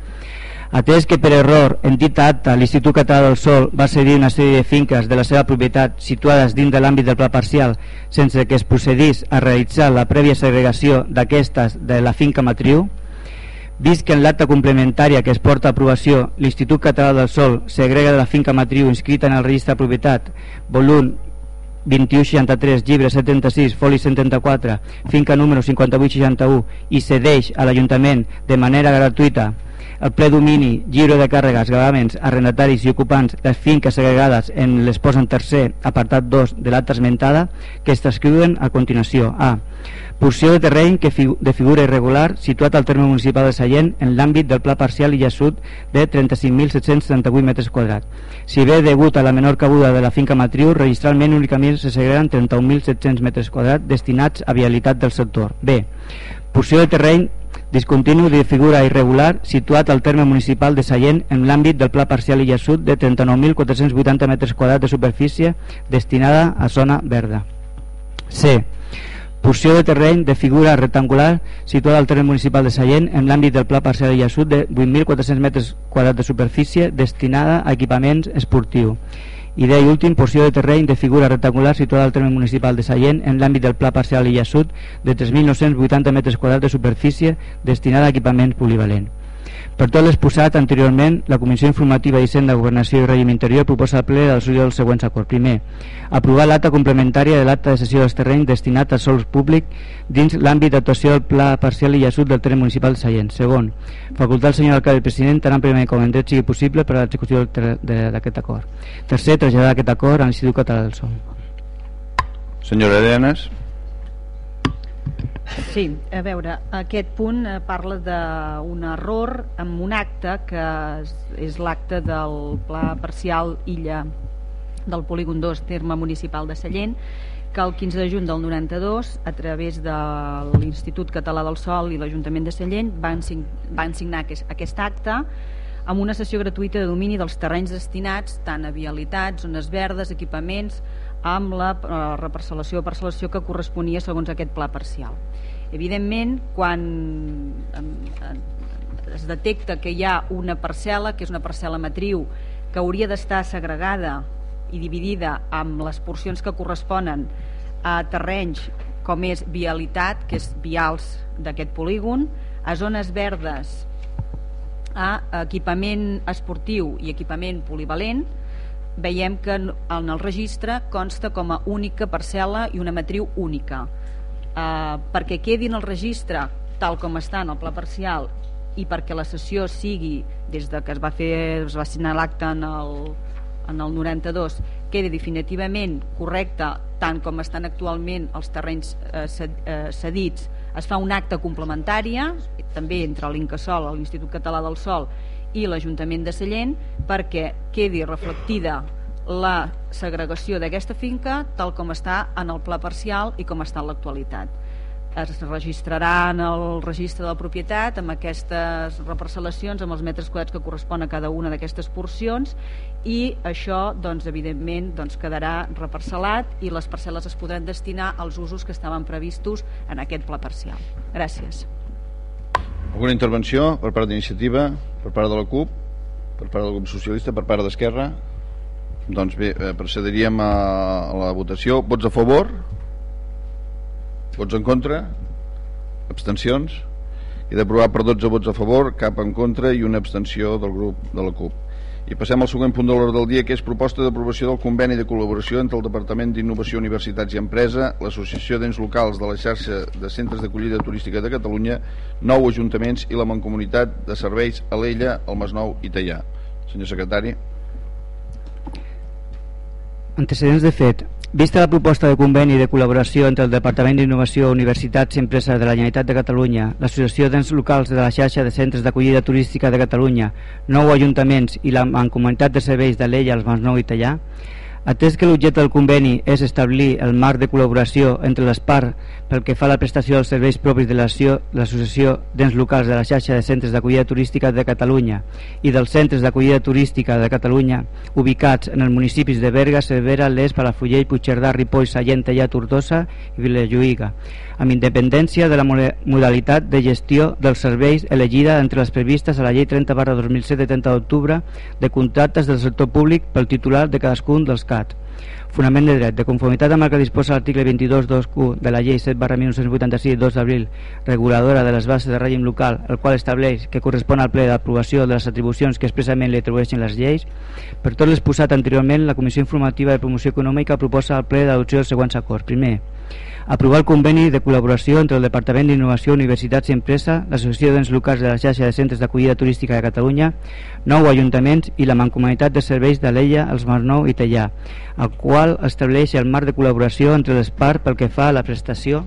D: Atès que per error en dita acta l'Institut Català del Sol va cedir una sèrie de finques de la seva propietat situades dins de l'àmbit del pla parcial sense que es procedís a realitzar la prèvia segregació d'aquestes de la finca matriu, vist que en l'acta complementària que es porta a aprovació l'Institut Català del Sol segrega de la finca matriu inscrita en el registre de propietat volum 2163, llibre 76, foli 74, finca número 5861 i cedeix a l'Ajuntament de manera gratuïta el ple domini, lliure de càrregues, gravaments, arrendataris i ocupants les finques segregades en l'esposa en tercer, apartat 2 de l'acta esmentada, que es transcriuen a continuació. A. Porció de terreny que fi de figura irregular situat al terme municipal de Sallent en l'àmbit del pla parcial i sud de 35.738 metres quadrats. Si bé degut a la menor cabuda de la finca matriu, registralment únicament se segreguen 31.700 metres quadrats destinats a vialitat del sector. B. Porció de terreny discontinu de figura irregular situat al terme municipal de Sallent en l'àmbit del Pla Parcial Illa Sud de 39.480 metres quadrats de superfície destinada a zona verda. C. porció de terreny de figura rectangular situada al terreny municipal de Sallent en l'àmbit del pla parcial i sud de 8.400 metres quadrats de superfície destinada a equipaments esportius i i últim, porció de terreny de figura rectangular situada al terme municipal de Sallent en l'àmbit del pla parcial Illa Sud de 3.980 metres quadrats de superfície destinada a equipaments polivalent. Per tot l'exposat anteriorment, la Comissió Informativa d'Hisenda, Governació i Règim Interior proposa al ple del del següents acords. Primer, aprovar l'acta complementària de l'acta de sessió dels terrenys destinat a sols públic dins l'àmbit d'actuació del Pla Parcial i Assut del terreny municipal de Sallent. Segon, facultar al senyor alcalde president tan àmpliament com en dret sigui possible per a l'execució d'aquest acord. Tercer, traslladar aquest acord a l'Institut Català del Sol.
A: Senyora Arenas.
J: Sí, a veure, aquest punt eh, parla d'un error amb un acte que és l'acte del Pla Parcial Illa del Polígon 2, terme municipal de Sallent, que el 15 de juny del 92, a través de l'Institut Català del Sol i l'Ajuntament de Sallent, van, sign van signar aquest, aquest acte amb una sessió gratuïta de domini dels terrenys destinats tant a vialitats, zones verdes, equipaments, amb la eh, reparcel·lació o parcel·lació que corresponia segons aquest pla parcial. Evidentment, quan es detecta que hi ha una parcel·la, que és una parcel·la matriu, que hauria d'estar segregada i dividida amb les porcions que corresponen a terrenys com és vialitat, que és vials d'aquest polígon, a zones verdes, a equipament esportiu i equipament polivalent, veiem que en el registre consta com a única parcel·la i una matriu única. Eh, perquè quedi en el registre tal com està en el pla parcial i perquè la sessió sigui des de que es va fer es va signar l'acte en, el, en el 92 quedi definitivament correcte tant com estan actualment els terrenys eh, eh cedits es fa un acte complementària també entre l'Incasol, l'Institut Català del Sol i l'Ajuntament de Sallent perquè quedi reflectida la segregació d'aquesta finca tal com està en el pla parcial i com està en l'actualitat. Es registrarà en el registre de la propietat amb aquestes reparcel·lacions, amb els metres quadrats que correspon a cada una d'aquestes porcions i això, doncs, evidentment, doncs, quedarà reparcel·lat i les parcel·les es podran destinar als usos que estaven previstos en aquest pla parcial. Gràcies.
A: Alguna intervenció per part d'iniciativa, per part de la CUP, per part del grup socialista, per part d'Esquerra? Doncs bé, eh, procediríem a, a la votació. Vots a favor? Vots en contra? Abstencions? I d'aprovar per 12 vots a favor, cap en contra i una abstenció del grup de la CUP. I passem al següent punt de l'ordre del dia, que és proposta d'aprovació del conveni de col·laboració entre el Departament d'Innovació, Universitats i Empresa, l'Associació d'Ens Locals de la xarxa de centres d'acollida turística de Catalunya, nou ajuntaments i la Mancomunitat de Serveis Alella, el Masnou i Tallà. Senyor secretari.
D: Antecedents de fet. Vista la proposta de conveni de col·laboració entre el Departament d'Innovació, Universitats i Empreses de la Generalitat de Catalunya, l'Associació d'Ens Locals de la xarxa de centres d'acollida turística de Catalunya, nou ajuntaments i la Mancomunitat de Serveis de l'Ella, els Masnou i Tallà, Atès que l'objecte del conveni és establir el marc de col·laboració entre les parts pel que fa a la prestació dels serveis propis de l'Associació d'Ens Locals de la xarxa de centres d'acollida turística de Catalunya i dels centres d'acollida turística de Catalunya ubicats en els municipis de Berga, Cervera, Les, Palafrugell, Puigcerdà, Ripoll, Sallent, Tallà, Tortosa i Vilajuïga amb independència de la modalitat de gestió dels serveis elegida entre les previstes a la llei 30 barra 2007 de 30 d'octubre de contractes del sector públic pel titular de cadascun dels CAT. Fonament de dret. De conformitat amb el que disposa l'article 22.2q de la llei 7 barra 1986 2 d'abril reguladora de les bases de règim local, el qual estableix que correspon al ple d'aprovació de les atribucions que expressament li atribueixen les lleis, per tot l'exposat anteriorment, la Comissió Informativa de Promoció Econòmica proposa al ple d'adopció dels següents acords. Primer, aprovar el conveni de col·laboració entre el Departament d'Innovació, Universitats i Empresa, l'Associació d'Ens Locals de la xarxa de centres d'acollida turística de Catalunya, nou ajuntaments i la Mancomunitat de Serveis de l'Ella, els Marnou i Tellà, el qual estableix el marc de col·laboració entre les parts pel que fa a la prestació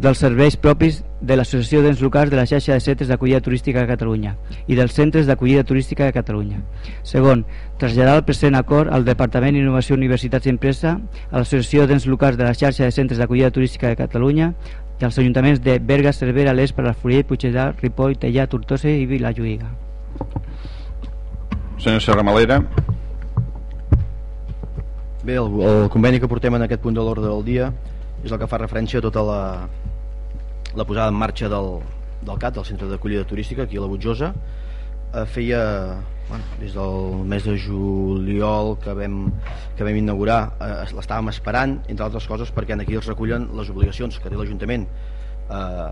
D: dels serveis propis de l'Associació d'Ens Locals de la xarxa de centres d'acollida turística de Catalunya i dels centres d'acollida turística de Catalunya. Segon, traslladar el present acord al Departament d'Innovació, Universitats i Empresa, a l'Associació d'Ens Locals de la xarxa de centres d'acollida turística de Catalunya i als ajuntaments de Berga, Cervera, Les, Palafrugell, Puigcerdà, Ripoll, Tellà, Tortosa i Vilajuïga.
A: Senyor Serra Malera.
E: Bé, el, el conveni que portem en aquest punt de l'ordre del dia és el que fa referència a tota la, la posada en marxa del, del CAT, del Centre d'Acollida Turística, aquí a la Butjosa. Eh, feia, bueno, des del mes de juliol que vam, que vam inaugurar, eh, l'estàvem esperant, entre altres coses, perquè aquí es recullen les obligacions que té l'Ajuntament eh,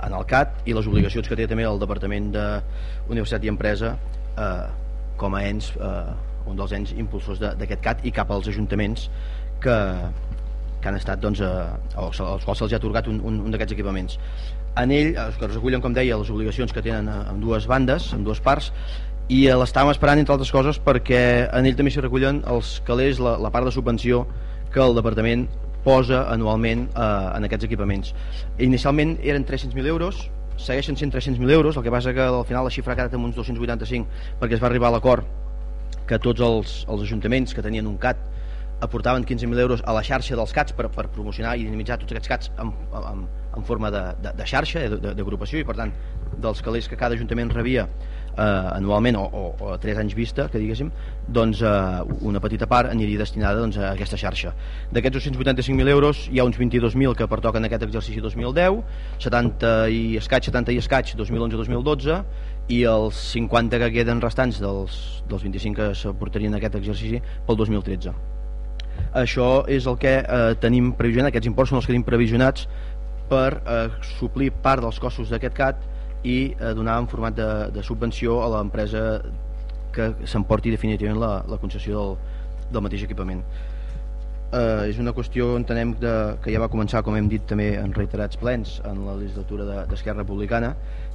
E: en el CAT i les obligacions que té també el Departament d'Universitat i Empresa eh, com a ens, eh, un dels ens impulsors d'aquest CAT i cap als ajuntaments que, que han estat doncs, eh, als, als quals se'ls ha atorgat un, un, un d'aquests equipaments. En ell es recullen com deia les obligacions que tenen en dues bandes en dues parts i l'estàvem esperant entre altres coses perquè en ell també s'hi recullen els calés, la, la part de subvenció que el departament posa anualment eh, en aquests equipaments. Inicialment eren 300.000 euros segueixen sent 300.000 euros, el que passa que al final la xifra ha quedat en uns 285 perquè es va arribar a l'acord que tots els, els ajuntaments que tenien un CAT aportaven 15.000 euros a la xarxa dels CATs per, per promocionar i dinamitzar tots aquests CATs en, en, en forma de, de, de xarxa, d'agrupació i per tant dels calés que cada ajuntament rebia eh, anualment o, o, o 3 anys vista que diguéssim, doncs eh, una petita part aniria destinada doncs, a aquesta xarxa. D'aquests 285.000 euros hi ha uns 22.000 que pertoquen aquest exercici 2010 70 i escaig 70 i escaig 2011-2012 i els 50 que queden restants dels, dels 25 que s'aportarien aquest exercici pel 2013 això és el que eh, tenim previsionat, aquests imports són els que tenim previsionats per eh, suplir part dels costos d'aquest CAT i eh, donar en format de, de subvenció a l'empresa que s'emporti definitivament la, la concessió del, del mateix equipament. Eh, és una qüestió, entenem, de, que ja va començar, com hem dit també en reiterats plens, en la legislatura d'Esquerra de, Republicana,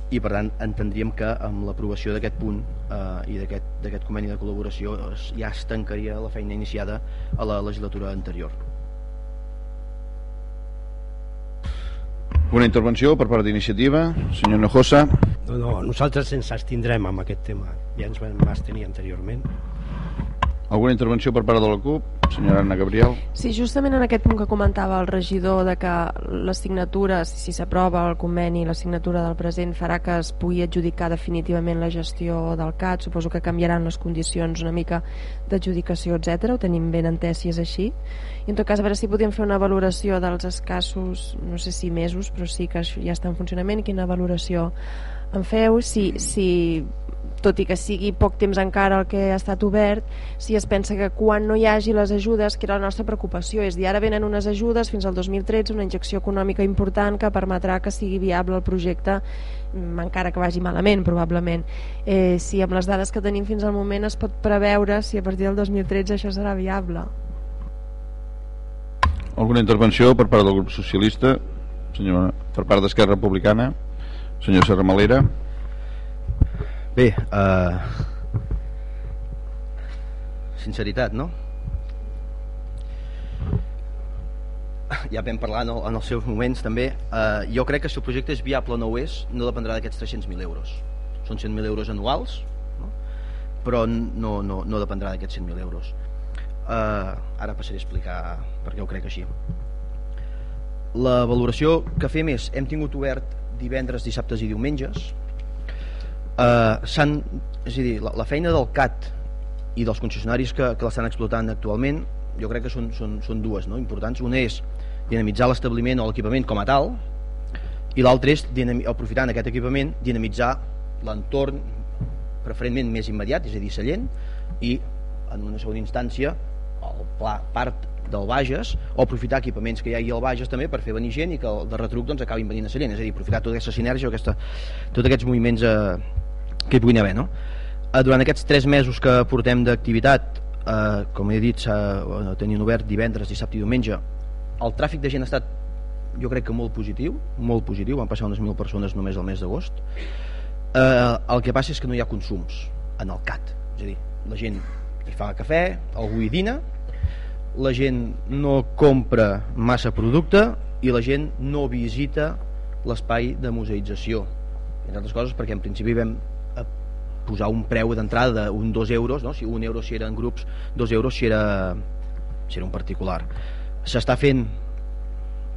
E: i per tant entendríem que amb l'aprovació d'aquest punt eh, i d'aquest conveni de col·laboració ja es tancaria la feina iniciada a la legislatura anterior.
A: Una intervenció per part d'iniciativa, senyor Nojosa.
F: No, no, nosaltres ens abstindrem amb aquest tema, ja ens vam abstenir anteriorment.
A: Alguna intervenció per part de la CUP? Senyora Anna Gabriel.
G: Sí, justament en aquest punt que comentava el regidor de que les signatures, si s'aprova el conveni, la signatura del present farà que es pugui adjudicar definitivament la gestió del CAT, suposo que canviaran les condicions una mica d'adjudicació, etc. ho tenim ben entès si és així. I en tot cas, a veure si podíem fer una valoració dels escassos, no sé si mesos, però sí que ja està en funcionament, quina valoració en feu, si, si tot i que sigui poc temps encara el que ha estat obert, si es pensa que quan no hi hagi les ajudes, que era la nostra preocupació, és dir, ara venen unes ajudes fins al 2013, una injecció econòmica important que permetrà que sigui viable el projecte mm, encara que vagi malament probablement. Eh, si amb les dades que tenim fins al moment es pot preveure si a partir del 2013 això serà viable.
A: Alguna intervenció per part del grup socialista? Senyora, per part d'Esquerra Republicana? Senyor Serramalera
E: Bé, uh, sinceritat, no? Ja vam parlar el, en els seus moments també. Uh, jo crec que si el projecte és viable o no ho és, no dependrà d'aquests 300.000 euros. Són 100.000 euros anuals, no? però no, no, no dependrà d'aquests 100.000 euros. Uh, ara passaré a explicar per què ho crec així. La valoració que fem és, hem tingut obert divendres, dissabtes i diumenges, eh, és a dir, la, la feina del CAT i dels concessionaris que, que l'estan explotant actualment jo crec que són, són, són dues no? importants una és dinamitzar l'establiment o l'equipament com a tal i l'altra és aprofitant aquest equipament dinamitzar l'entorn preferentment més immediat, és a dir, Sallent i en una segona instància el pla, part del Bages o aprofitar equipaments que hi hagi al Bages també per fer venir gent i que de retruc doncs, acabin venint a Sallent és a dir, aprofitar tota aquesta sinergia aquesta, tots aquests moviments eh, que hi puguin haver no? eh, durant aquests tres mesos que portem d'activitat eh, com he dit eh, tenien obert divendres, dissabte i diumenge el tràfic de gent ha estat jo crec que molt positiu molt positiu, van passar unes mil persones només al mes d'agost. Eh, el que passa és que no hi ha consums en el CAT. És a dir, la gent hi fa cafè, algú hi dina la gent no compra massa producte i la gent no visita l'espai de museïtzació. Entre altres coses perquè en principi vam posar un preu d'entrada d'un 2 euros, no? si un euro si eren grups, 2 euros si era, si era un particular. S'està fent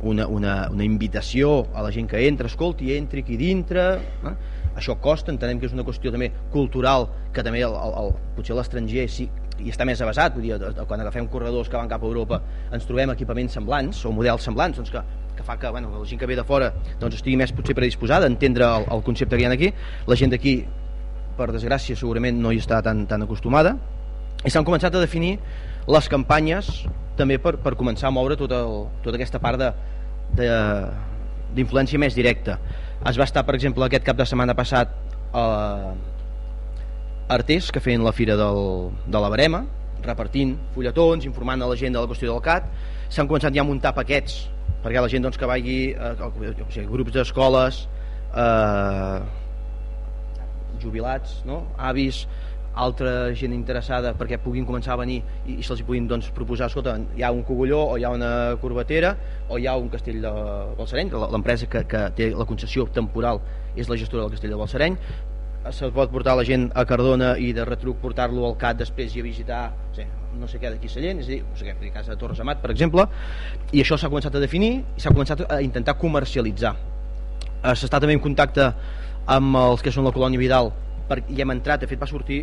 E: una, una, una invitació a la gent que entra, escolti, entri aquí dintre, eh? això costa, entenem que és una qüestió també cultural, que també el, el, el, potser l'estranger sí, i està més avasat, vull dir, quan agafem corredors que van cap a Europa ens trobem equipaments semblants o models semblants doncs que, que fa que bueno, la gent que ve de fora doncs estigui més potser predisposada a entendre el, el concepte que hi ha aquí la gent d'aquí per desgràcia segurament no hi està tan, tan acostumada. I s'han començat a definir les campanyes també per, per començar a moure tot el, tota aquesta part d'influència més directa. Es va estar per exemple aquest cap de setmana passat a Artés que feien la fira del, de la Barema repartint fulletons, informant a la gent de la qüestió del CAT. S'han començat ja a muntar paquets perquè la gent doncs, que vagi eh, grups d'escoles eh, jubilats no? avis altra gent interessada perquè puguin començar a venir i, i se'ls puguin doncs, proposar escolta, hi ha un cogulló o hi ha una corbatera o hi ha un castell de Balsareny l'empresa que, que té la concessió temporal és la gestora del castell de Balsareny. Se pot portar la gent a Cardona i de retruc portar-lo al CAT després i a visitar no sé, què d'aquí Sallent és a dir, no sé què, casa de Torres Amat per exemple. I això s'ha començat a definir i s'ha començat a intentar comercialitzar. Eh, s'està també en contacte amb els que són la colònia Vidal per, i hem entrat, de fet va sortir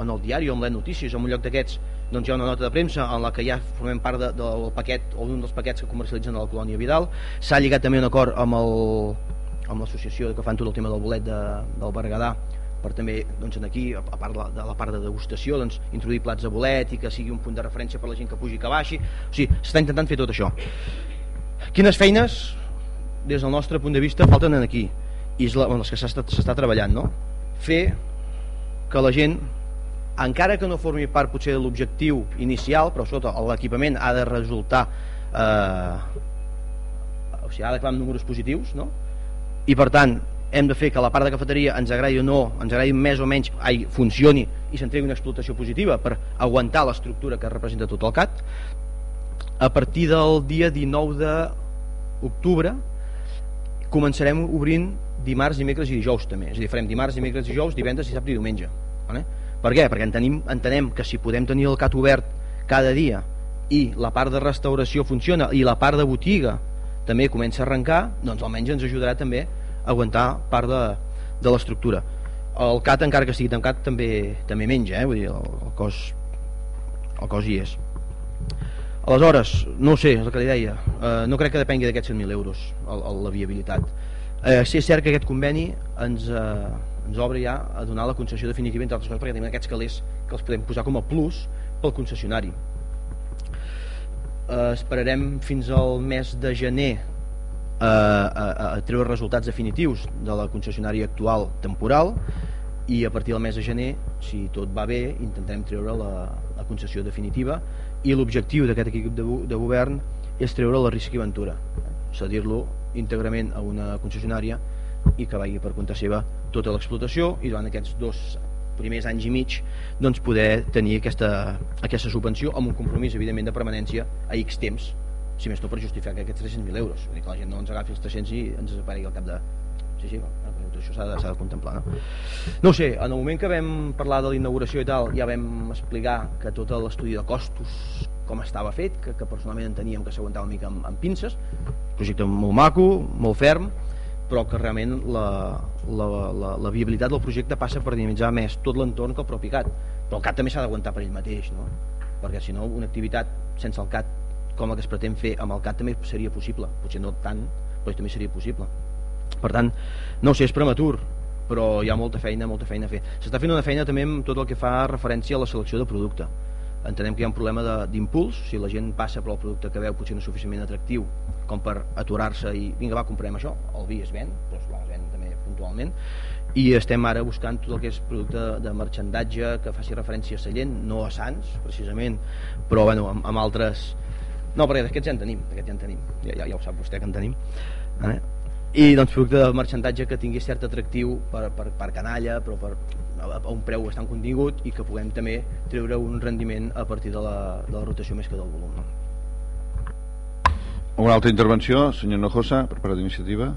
E: en el diari o en les notícies en un lloc d'aquests doncs hi ha una nota de premsa en la que ja formem part de, del paquet o d'un dels paquets que comercialitzen a la colònia Vidal s'ha lligat també un acord amb el amb l'associació que fan tot el tema del bolet de, del Berguedà per també doncs, aquí, a part de la, part de degustació, doncs, introduir plats de bolet i que sigui un punt de referència per la gent que pugi que baixi. O sigui, s'està intentant fer tot això. Quines feines, des del nostre punt de vista, falten aquí? I és la, les que s'està treballant, no? Fer que la gent encara que no formi part potser de l'objectiu inicial, però sota l'equipament ha de resultar eh, o sigui, ha d'acabar amb números positius, no? I per tant, hem de fer que la part de cafeteria ens agradi o no, ens agradi més o menys, ai, funcioni i s'entregui una explotació positiva per aguantar l'estructura que representa tot el CAT. A partir del dia 19 d'octubre començarem obrint dimarts, dimecres i dijous també. És a dir, farem dimarts, dimecres, dijous, divendres, dissabte i diumenge. Vale? Per què? Perquè entenem, entenem que si podem tenir el CAT obert cada dia i la part de restauració funciona i la part de botiga també comença a arrencar, doncs almenys ens ajudarà també a aguantar part de, de l'estructura. El CAT, encara que estigui tancat, també també menja, eh? Vull dir, el, el, cos, el cos hi és. Aleshores, no sé, és el que li deia, eh, no crec que depengui d'aquests 100.000 euros el, el, la viabilitat. Eh, sí, és cert que aquest conveni ens, eh, ens obre ja a donar la concessió definitiva entre altres coses perquè tenim aquests calés que els podem posar com a plus pel concessionari. Eh, esperarem fins al mes de gener eh, a, a, treure resultats definitius de la concessionària actual temporal i a partir del mes de gener si tot va bé intentarem treure la, la concessió definitiva i l'objectiu d'aquest equip de, de govern és treure la risc i aventura cedir-lo íntegrament a una concessionària i que vagi per compte seva tota l'explotació i durant aquests dos primers anys i mig doncs poder tenir aquesta, aquesta subvenció amb un compromís evidentment de permanència a X temps si més no per justificar que aquests 300.000 euros que la gent no ens agafi els 300 i ens desaparegui al cap de sí, sí, bueno, això s'ha de, de contemplar no? no sé, en el moment que vam parlar de la inauguració i tal ja vam explicar que tot l'estudi de costos com estava fet, que, que personalment enteníem que s'aguantava una mica amb, amb pinces projecte molt maco, molt ferm però que realment la, la, la, la viabilitat del projecte passa per dinamitzar més tot l'entorn que el propi CAT. Però el CAT també s'ha d'aguantar per ell mateix no? perquè si no una activitat sense el CAT com el que es pretén fer amb el CAT també seria possible. Potser no tant, però també seria possible. Per tant, no sé, és prematur però hi ha molta feina, molta feina a fer. S'està fent una feina també amb tot el que fa referència a la selecció de producte. Entenem que hi ha un problema d'impuls. Si la gent passa per el producte que veu potser no és suficientment atractiu com per aturar-se i vinga va, comprem això, el vi es ven però es ven també puntualment i estem ara buscant tot el que és producte de marxandatge que faci referència a Sallent no a Sants precisament però bueno, amb, amb altres no, perquè d'aquests ja en tenim, d'aquests ja en tenim ja, ja, ja ho sap vostè que en tenim eh? i doncs producte de marxandatge que tingui cert atractiu per, per, per canalla però per, a, un preu bastant contingut i que puguem també treure un rendiment a partir de la, de la rotació més que del volum no?
A: Una altra intervenció, senyor Nojosa, per part d'iniciativa.